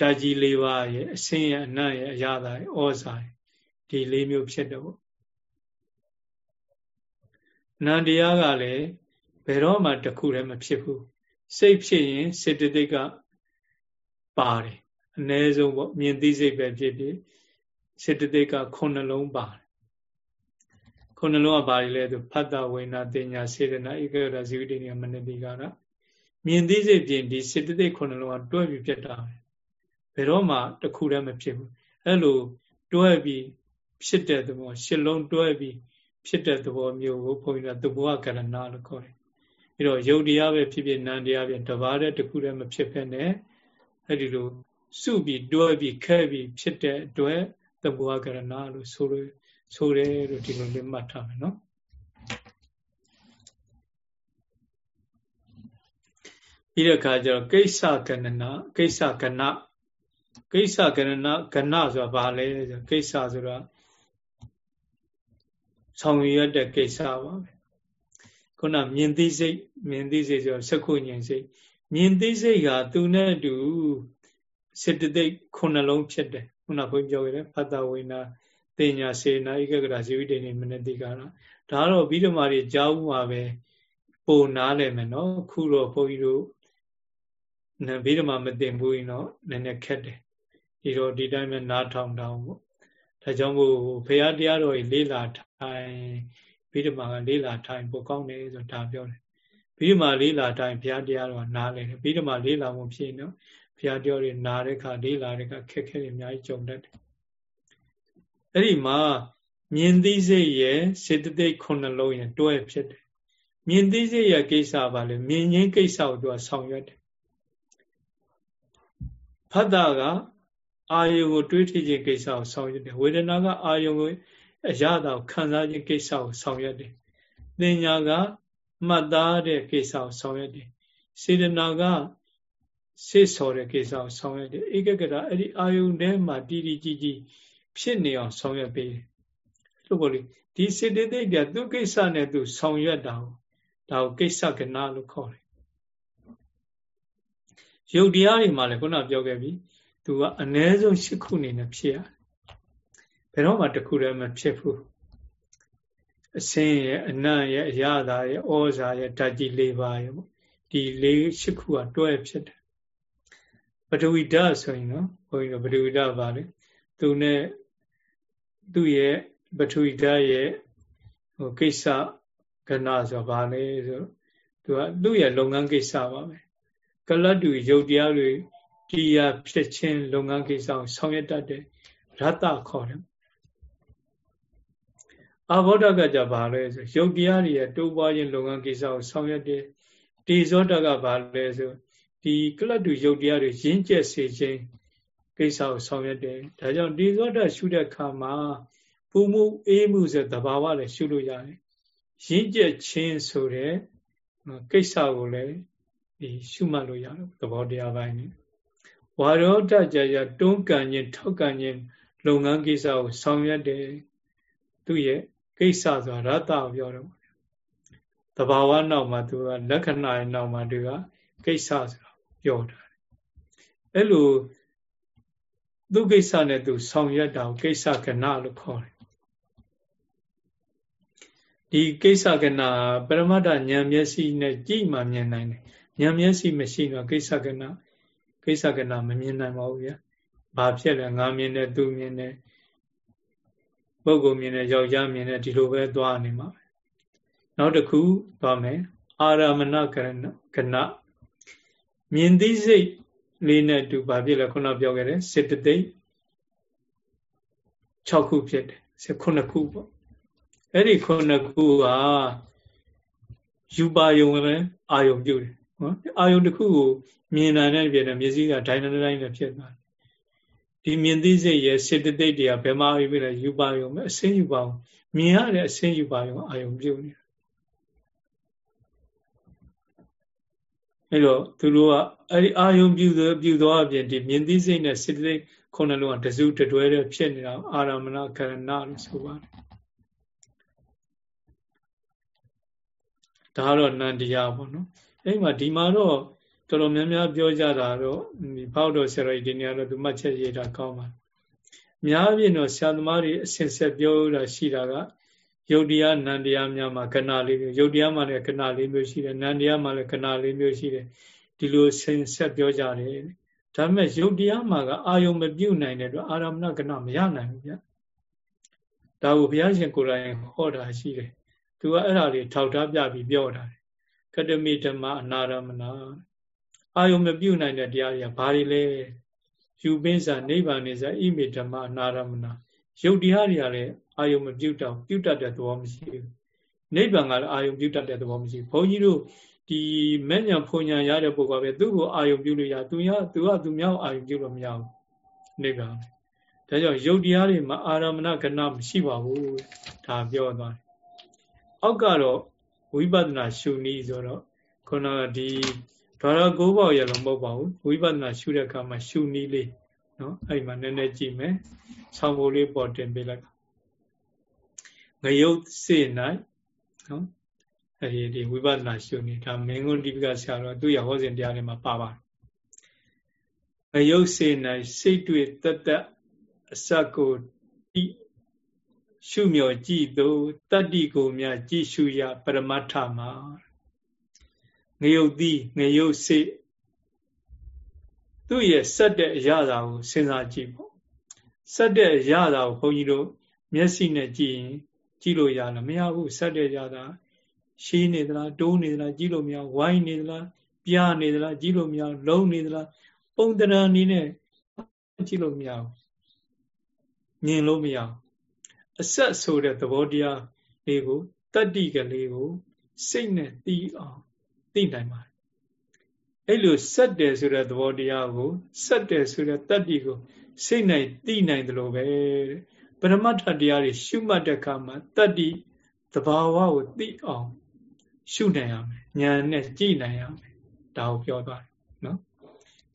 တာကြီးလေးပါးရဲ့အစင်းရဲ့အနံ့ရဲ့အရာသာရဲ့ဩဇာရဲ့ဒီလေးမျိုးဖြစ်တယ်ပေါ့နန္တရားကလည်းဘယ်တော့မှတခုတည်းမဖြစ်ဘူးစိတ်ဖြစ်ရင်စေတသိက်ကပါတယ် အ ਨੇ ဆုံးပေါ့မြင်သိစိတ်ပဲဖြစ်ဖြစ်စေတသိက်ကခုနှလုံးပါတယ်ခုနှလုံးကဘာလဲဆိုဖတ်တာဝိညာတင်ညာစေတနာဧကရဇီဝတိနိမနတိကာရမြင်သိစိတ်ပြင်ဒီစေတသိက်ခုနှလုံးကတွဲပြီးဖြစ်တာပဲဘယ်တော့မှတခုတည်းမဖြစ်ဘူးအဲ့လိုတွဲပြီးဖြစ်တဲ့သဘောရှစ်လုံးတွဲပြီးဖြစ်တဲ့သဘောမျိုးကိုဘုန်းကြီးကသဘောကရဏလို့ခေါ်တယ်။အဲတော့ယုတ်တရားပဲဖြစ်ဖြစ်နံတရားပဲတဘာတဲ့တခုတည်းမဖြစ်ဖက်နဲ့အဲ့ဒီလို စုပြီးတွဲပြီးခဲပြီးဖြစ်တဲ့အတွက်သဘောကရဏလို့ဆိုလို့ဆိုတယ်လို့ဒီလိုလေးမှတ်ထားမယ်နော်။ပြီးတဲ့အခါကျတော့ကိစ္စကဏနာကိစ္စကဏကိစ္စကဏနာကဏဆိုတာဘာလဲဆိုကိစ္စဆိုတာဆောင်ရွက်တဲ့ကိစ္စပါပဲခုနမြင်သိစိတ်မြင်သိစိတ်ဆိုစက္ခုဉ္စိတ်မြင်သိစိတ်ကသူနဲ့အတူ စေတသိက်ခုနှလုံးဖြစ်တယ်ခုနဘုန်းပြောခဲ့တယ်ဖတ်တဝိနာတင်ညာစေနာဧကဂရဇီဝိတေနေမနတိကာရဒါတော့ပြီးတော့မှဒီကြောင်းမှာပဲပုံနားလည်မယ်နော်ခုတော့ဘုန်းကြီးတို့နဗိဓမာမတင်ဘူးရင်တော့နည်းနည်းခက်တယ်ဒီတော့ဒီတိုင်းပဲနားထောင်တောင်းပေါ့ဒါကြောင့်မို့ဘုရားတရားတော်ကြီးလေးလာထိုင်ဗိဓမာကလေးလာထိုင်ပိုကောင်းတယ်ဆိုဒါပြောတယ်ဗိဓမာလေးလာထိုင်ဘုရားတရားတော်နားလဲတယ်ဗိဓမာလေးလာမှုဖြစ်နော်ဘု ရားတရားတွေနားတဲ့အခါလေးလာတဲ့အခါခက်ခဲတွေအများကြီးကြုံတတ်တယ်အဲ့ဒီမှာမြင်သိစိတ်ရဲ့စေတသိက်ခုနှလုံးရဲ့တွဲဖြစ်တယ်မြင်သိစိတ်ရဲ့ကိစ္စပါလေမြင်ချင်းကိစ္စကိုသူကဆောင်ရွက်တယ်ဖတ်တာကအာယုံကိုတွေးထခြင်းကိစ္စကိုဆောင်ရွက်တယ်ဝေဒနာကအာယုံကိုအရသာကိုခံစားခြင်းကိစ္စကိုဆောင်ရွက်တယ်သင်ညာကမှတ်သားတဲ့ကိစ္စကိုဆောင်ရွက်တယ်စေတနာက စိတ်ဆော်တဲ့ကိစ္စကိုဆောင်ရွက်တယ်ဧကဂရအဲ့ဒီအာယုန်ထဲမှာတည်တည်ကြည်ကြည်ဖြစ်နေအောင်ဆောင်ရွက်ပေးတယ်လို့ပေါ့လေဒီစေတသိက်ကသူကိစ္စနဲ့သူဆောင်ရွက်တာကိုဒါကိုကိစ္စကနာလို့ခေါ်တယ်ယုတ်တရားတွေမှာလည်းခုနပြောခဲ့ပြီသူကအ ਨੇ ဆုံး၈ခုအနေနဲ့ဖြစ်ရတယ်ဘယ်တော့မှတခုတည်းမဖြစ်ဘူးအစင်းရဲ့အနံ့ရဲ့အရသာရဲ့ဩဇာရဲ့ဓာတ်ကြီး၄ပါးရဲ့ပေါ့ဒီ၄၈ခုကတွဲဖြစ်တယ် ပထဝီဓာတ်ဆိုရင်နော်ဘုန်းကြီးကပထဝီဓာတ်ပါလေသူနဲ့သူ့ရဲ့ပထဝီဓာတ်ရဲ့ဟိုကိစ္စကဏဆိုဘာလဲဆိုသူကသူ့ရဲ့လုပ်ငန်းကိစ္စပါပဲကလတ်တူရုပ်တရားတွေတရားဖြစ်ခြင်းလုပ်ငန်းကိစ္စကိုဆောင်ရွက်တတ်တဲ့ရတ္တခေါ်တယ်အဘောဓကကြဘာလဲဆိုရုပ်တရားတွေရဲ့တိုးပွားခြင်းလုပ်ငန်းကိစ္စကိုဆောင်ရွက်တယ်တေဇောတကဘာလဲဆို ဒီကလတ်တူရုပ်တရားတွေရင်းကျက်စေခြင်းကိစ္စကိုဆောင်ရွက်တယ်ဒါကြောင့်တေဇောတရှုတဲ့အခါမှာပူမှုအေးမှုဆိုသဘာဝလည်းရှုလို့ရတယ်ရင်းကျက်ခြင်းဆိုတဲ့ကိစ္စကိုလည်းဒီရှုမှတ်လို့ရတယ်သဘောတရားပိုင်းနေဝါရောတကြကြတွန်းကန်ခြင်းထောက်ကန်ခြင်းလုပ်ငန်းကိစ္စကိုဆောင်ရွက်တယ်သူရဲ့ကိစ္စဆိုတာရတ္တကိုပြောတော့တဘာဝနောက်မှာသူကလက္ခဏာရဲ့နောက်မှာသူကကိစ္စဆို တာပြောတာအဲ့လိုသူကိစ္စနဲ့သူဆောင်ရွက်တာကိုကိစ္စကဏလို့ခေါ်တယ်ဒီကိစ္စကဏပရမတ္ထဉာဏ်မျက်စိနဲ့ကြည့်မှမြင်နိုင်တယ်ဉာဏ်မျက်စိမရှိတော့ကိစ္စကဏကိစ္စကဏမမြင်နိုင်ပါဘူးဗျာဘာဖြစ်လဲငါမြင်တယ်သူမြင်တယ်ပုဂ္ဂိုလ်မြင်တဲ့ယောက်ျားမြင်တဲ့ဒီလိုပဲသွားနေမှာပဲနောက်တစ်ခုသွားမယ်အာရမဏကရဏကဏ မြင်သိစိတ်လေးနဲ့တူဘာဖြစ်လဲခုနပြောခဲ့တယ်စေတသိက်6ခုဖြစ်တယ်9ခုပေါ့အဲ့ဒီ9ခုကယူပါယုံပဲအာယုံပြုတယ်နော်အာယုံတစ်ခုကိုမြင်နိုင်တဲ့ပြည်နဲ့မျက်စိကဒိုင်နတိုင်းနဲ့ဖြစ်သွားတယ်ဒီမြင်သိစိတ်ရဲ့စေတသိက်တွေကဘယ်မှာအာယုံပြုလဲယူပါယုံပဲအစင်းယူပါအောင်မြင်ရတဲ့အစင်းယူပါယုံအာယုံပြုနေ အဲ့တော့သူတို့ကအဲ့ဒီအာယုံပြုပြုသွားအပြင်ဒီမြင်သိစိတ်နဲ့စေတသိက်ခုနှစ်လုံးကတစုတတွဲတဲ့ဖြစ်နေတာအာရမဏကရဏလို့ဆိုပါတယ်ဒါကတော့နန္တရားပေါ့နော်အဲ့မှာဒီမှာတော့တော်တော်များများပြောကြတာတော့ဒီဖောက်တော်ဆရာကြီးဒီနေရာတော့သူမှတ်ချက်ရေးတာကောင်းပါများပြင်တော့ဆရာသမားတွေအစဉ်ဆက်ပြောတာရှိတာက ယုတ်တရားနန္တရားများမှာကဏလေးမျိုးယုတ်တရားမှာလည်းကဏလေးမျိုးရှိတယ်နန္တရားမှာလည်းကဏလေးမျိုးရှိတယ်ဒီလိုဆင်ဆက်ပြောကြတယ်ဒါပေမဲ့ယုတ်တရားမှာကအာယုံမပြုတ်နိုင်တဲ့အတွက်အာရမဏကဏမရနိုင်ဘူးဗျဒါကိုဘုရားရှင်ကိုယ်တိုင်ဟောတာရှိတယ်သူကအဲ့ဒါလေးထောက်ထားပြပြီးပြောတာကတမိဓမ္မအနာရမဏအာယုံမပြုတ်နိုင်တဲ့တရားတွေကဘာတွေလဲယူပင်းစာနိဗ္ဗာန်နေစာဣမိဓမ္မအနာရမဏယုတ်တရားတွေကလည်း အာယုံမပြုတ်တော့ပြုတ်တတ်တဲ့သဘောမရှိဘူးနိဗ္ဗာန်ကလည်းအာယုံပြုတ်တတ်တဲ့သဘောမရှိဘူးဘုန်းကြီးတို့ဒီမဲ့ညာဖုန်ညာရတဲ့ပုဂ္ဂိုလ်ပဲသူ့ကိုအာယုံပြုလို့ရသူရသူကသူမြောက်အာယုံပြုလို့မရဘူးနိဗ္ဗာန်ဒါကြောင့်ယုတ်တရားတွေမှာအာရမဏကဏမရှိပါဘူးဒါပြောသွားတယ်အောက်ကတော့ဝိပဿနာရှုနည်းဆိုတော့ခုနကဒီဒါရကိုးပေါက်ရလုံးမဟုတ်ပါဘူးဝိပဿနာရှုတဲ့အခါမှာရှုနည်းလေးနော်အဲ့မှာနည်းနည်းကြည့်မယ်ဆောင်းဖို့လေးပေါ်တင်ပေးလိုက် ငရုတ်စေနိုင်နော်အဲ့ဒီဒီဝိပဿနာရှုနည်းဒါမင်းကုန်းဒီပကဆရာတော်သူရဟောစဉ်တရားတွေမှာပါပါတယ်ငရုတ်စေနိုင်စိတ်တွေ့တတ်တတ်အစကိုရှုမြော်ကြည့်သို့တတ္တိကိုမြကြည့်ရှုရပရမတ္ထမှာငရုတ်သီးငရုတ်စေသူ့ရဲ့စက်တဲ့အရာသာကိုစဉ်းစားကြည့်ပေါ့စက်တဲ့အရာသာကိုဘုန်းကြီးတို့မျက်စိနဲ့ကြည့်ရင် ကြည့်လို့ရလားမရဘူးစက်တဲ့အရာသာရှင်းနေသလားတိုးနေသလားကြည့်လို့မရဝိုင်းနေသလားပြားနေသလားကြည့်လို့မရလုံးနေသလားပုံတရံနေနဲ့ကြည့်လို့မရဘူးမြင်လို့မရဘူးအဆက်ဆိုတဲ့သဘောတရားလေးကိုတတ္တိကလေးကိုစိတ်နဲ့သိအောင်သိနိုင်ပါတယ်အဲ့လိုဆက်တယ်ဆိုတဲ့သဘောတရားကိုဆက်တယ်ဆိုတဲ့တတ္တိကိုစိတ်နိုင်သိနိုင်တယ်လို့ပဲ ပရမတ္ထတရားတွေရှုမှတ်တဲ့အခါမှာတတ္တိသဘာဝကိုသိအောင်ရှုနိုင်ရမယ်ဉာဏ်နဲ့ကြည့်နိုင်ရမယ်ဒါကိုပြောသွားတယ်နော်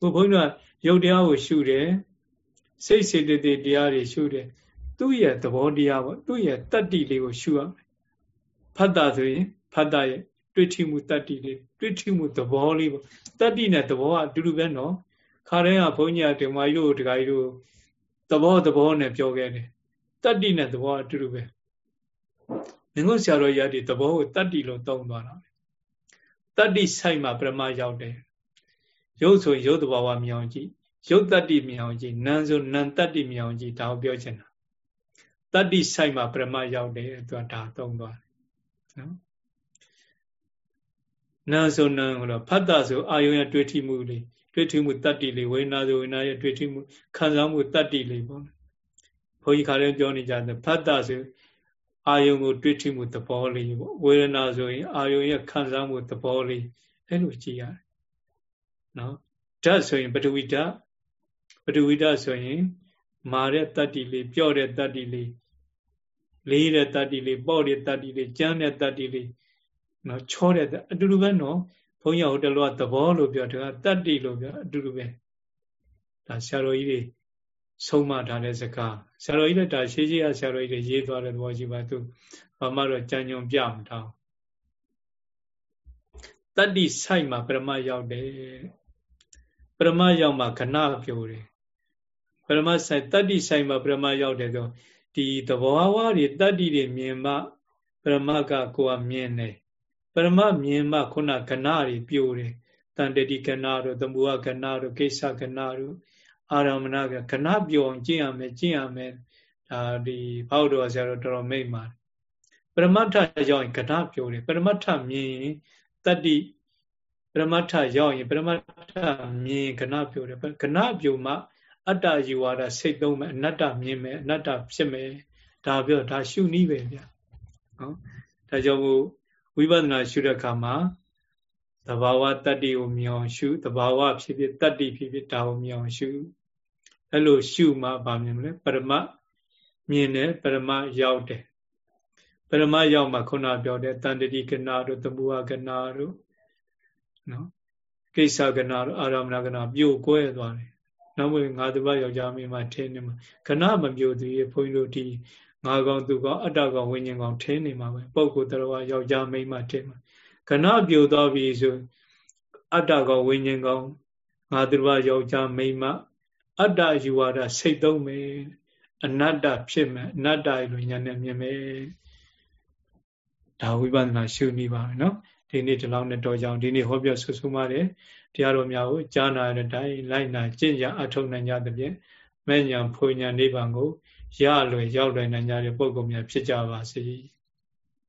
ဘုဘုန်းကြီးကယုတ်တရားကိုရှုတယ်စိတ်စေတသိက်တရားတွေရှုတယ်သူ့ရဲ့သဘောတရားပေါ့သူ့ရဲ့တတ္တိလေးကိုရှုရမယ်ဖတ်တာဆိုရင်ဖတ်တာရဲ့တွေ့ထိမှုတတ္တိလေးတွေ့ထိမှုသဘောလေးပေါ့တတ္တိနဲ့သဘောကအတူတူပဲနော်ခါတိုင်းကဘုန်းကြီးကဓမ္မကြီးတို့ဒကာကြီးတို့သဘောသဘောနဲ့ပြောခဲ့တယ် တတ္တိနဲ့သဘောအတူတူပဲမင်းတို့ဆရာတော်ရတဲ့သဘောကိုတတ္တိလို့သုံးသွားတာတတ္တိဆိုင်မှာပရမရောက်တယ်ရုပ်ဆိုရုပ်သဘာဝမြောင်ကြည့်ရုပ်တတ္တိမြောင်ကြည့်နာမ်ဆိုနာမ်တတ္တိမြောင်ကြည့်ဒါကိုပြောချင်တာတတ္တိဆိုင်မှာပရမရောက်တယ်သူကဒါသုံးသွားတယ်နော်နာဆိုနာဟိုတော့ဖတ်တာဆိုအာယုံရဲ့တွေ့ထိမှုလေးတွေ့ထိမှုတတ္တိလေးဝေနာဆိုဝေနာရဲ့တွေ့ထိမှုခံစားမှုတတ္တိလေးပေါ့ ဘုန်းကြီးခါလေးပြောနေကြတယ်ဖတ်တာဆိုအာယုံကိုတွေ့ထိမှုသဘောလေးပေါ့ဝေဒနာဆိုရင်အာယုံရဲ့ခံစားမှုသဘောလေးအဲ့လိုကြည့်ရတယ်နော်ဓာတ်ဆိုရင်ပထဝီဓာတ်ပထဝီဓာတ်ဆိုရင်မာတဲ့တတ္တိလေးပျော့တဲ့တတ္တိလေးလေးတဲ့တတ္တိလေးပေါ့တဲ့တတ္တိလေးကြမ်းတဲ့တတ္တိလေးနော်ချောတဲ့အတူတူပဲနော်ဘုန်းကြီးဟိုတလောကသဘောလို့ပြောတယ်တတ္တိလို့ပြောအတူတူပဲဒါဆရာတော်ကြီးတွေ ဆုံးမထားတဲ့စကားဆရာတော်ကြီးလည်းဒါရှေးရှေးကဆရာတော်ကြီးတွေရေးသွားတဲ့သဘောရှိပါသူဘာမှတော့ကြံကြုံပြမထားတတ္တိဆိုင်မှာပရမရောက်တယ်ပရမရောက်မှာခဏပြောတယ်ပရမဆိုင်တတ္တိဆိုင်မှာပရမရောက်တယ်ဆိုဒီသဘောဝါးတွေတတ္တိတွေမြင်မှပရမကကိုယ်ကမြင်တယ်ပရမမြင်မှခုနကဏတွေပြိုတယ်တန်တတိကဏတို့သမုဟကဏတို့ကိစ္စကဏတို့ အာရမဏကကဏပြိုအောင်ကျင့်ရမယ်ကျင့်ရမယ်ဒါဒီဘောက်တော်ဆရာတော်တော်မိတ်ပါတယ်ပရမတ္ထရောက်ရင်ကဏပြိုတယ်ပရမတ္ထမြင်ရင်တတ္တိပရမတ္ထရောက်ရင်ပရမတ္ထမြင်ကဏပြိုတယ်ကဏပြိုမှအတ္တယူဝါဒစိတ်သုံးမယ်အနတ္တမြင်မယ်အနတ္တဖြစ်မယ်ဒါပြောဒါရှုနည်းပဲဗျနော်ဒါကြောင့်ဝိပဿနာရှုတဲ့အခါမှာသဘာဝတတ္တိကိုမြောင်ရှုသဘာဝဖြစ်ဖြစ်တတ္တိဖြစ်ဖြစ်ဒါကိုမြောင်ရှု အဲ့လိုရှုမှဗာမြင်မလဲပရမမြင်တယ်ပရမရောက်တယ်ပရမရောက်မှခုနပြောတဲ့တန်တတိကနာတို့သမုဟကနာတို့နော်ကိစ္စကနာတို့အာရမဏကနာပြို့ကွဲသွားတယ်နောက်ဝင်ငါသူဘယောက်ျားမင်းမှထင်းနေမှာကနာမပြို့သေးရဲ့ဘုန်းကြီးတို့ဒီငါကောင်သူကောင်အတ္တကောင်ဝိညာဉ်ကောင်ထင်းနေမှာပဲပုဂ္ဂိုလ်တော်ယောက်ျားမင်းမှထင်းမှာကနာပြို့သွားပြီဆိုအတ္တကောင်ဝိညာဉ်ကောင်ငါသူဘယောက်ျားမင်းမှ အတ္တယူဝါဒစိတ်သုံးမယ်အနတ္တဖြစ်မယ်အနတ္တလိုညာနဲ့မြင်မယ်ဒါဝိပဿနာရှုနေပါမယ်နော်ဒီနေ့ဒီလောက်နဲ့တော့ကြောင်ဒီနေ့ဟောပြောဆွဆွပါတယ်တရားတော်များကိုကြားနာတဲ့အတိုင်းလိုက်နာကျင့်ကြအထောက်နိုင်ကြသဖြင့်မဲ့ညာဖွညာနိဗ္ဗာန်ကိုရလွယ်ရောက်လွယ်နိုင်ကြတဲ့ပုဂ္ဂိုလ်များဖြစ်ကြပါစေ။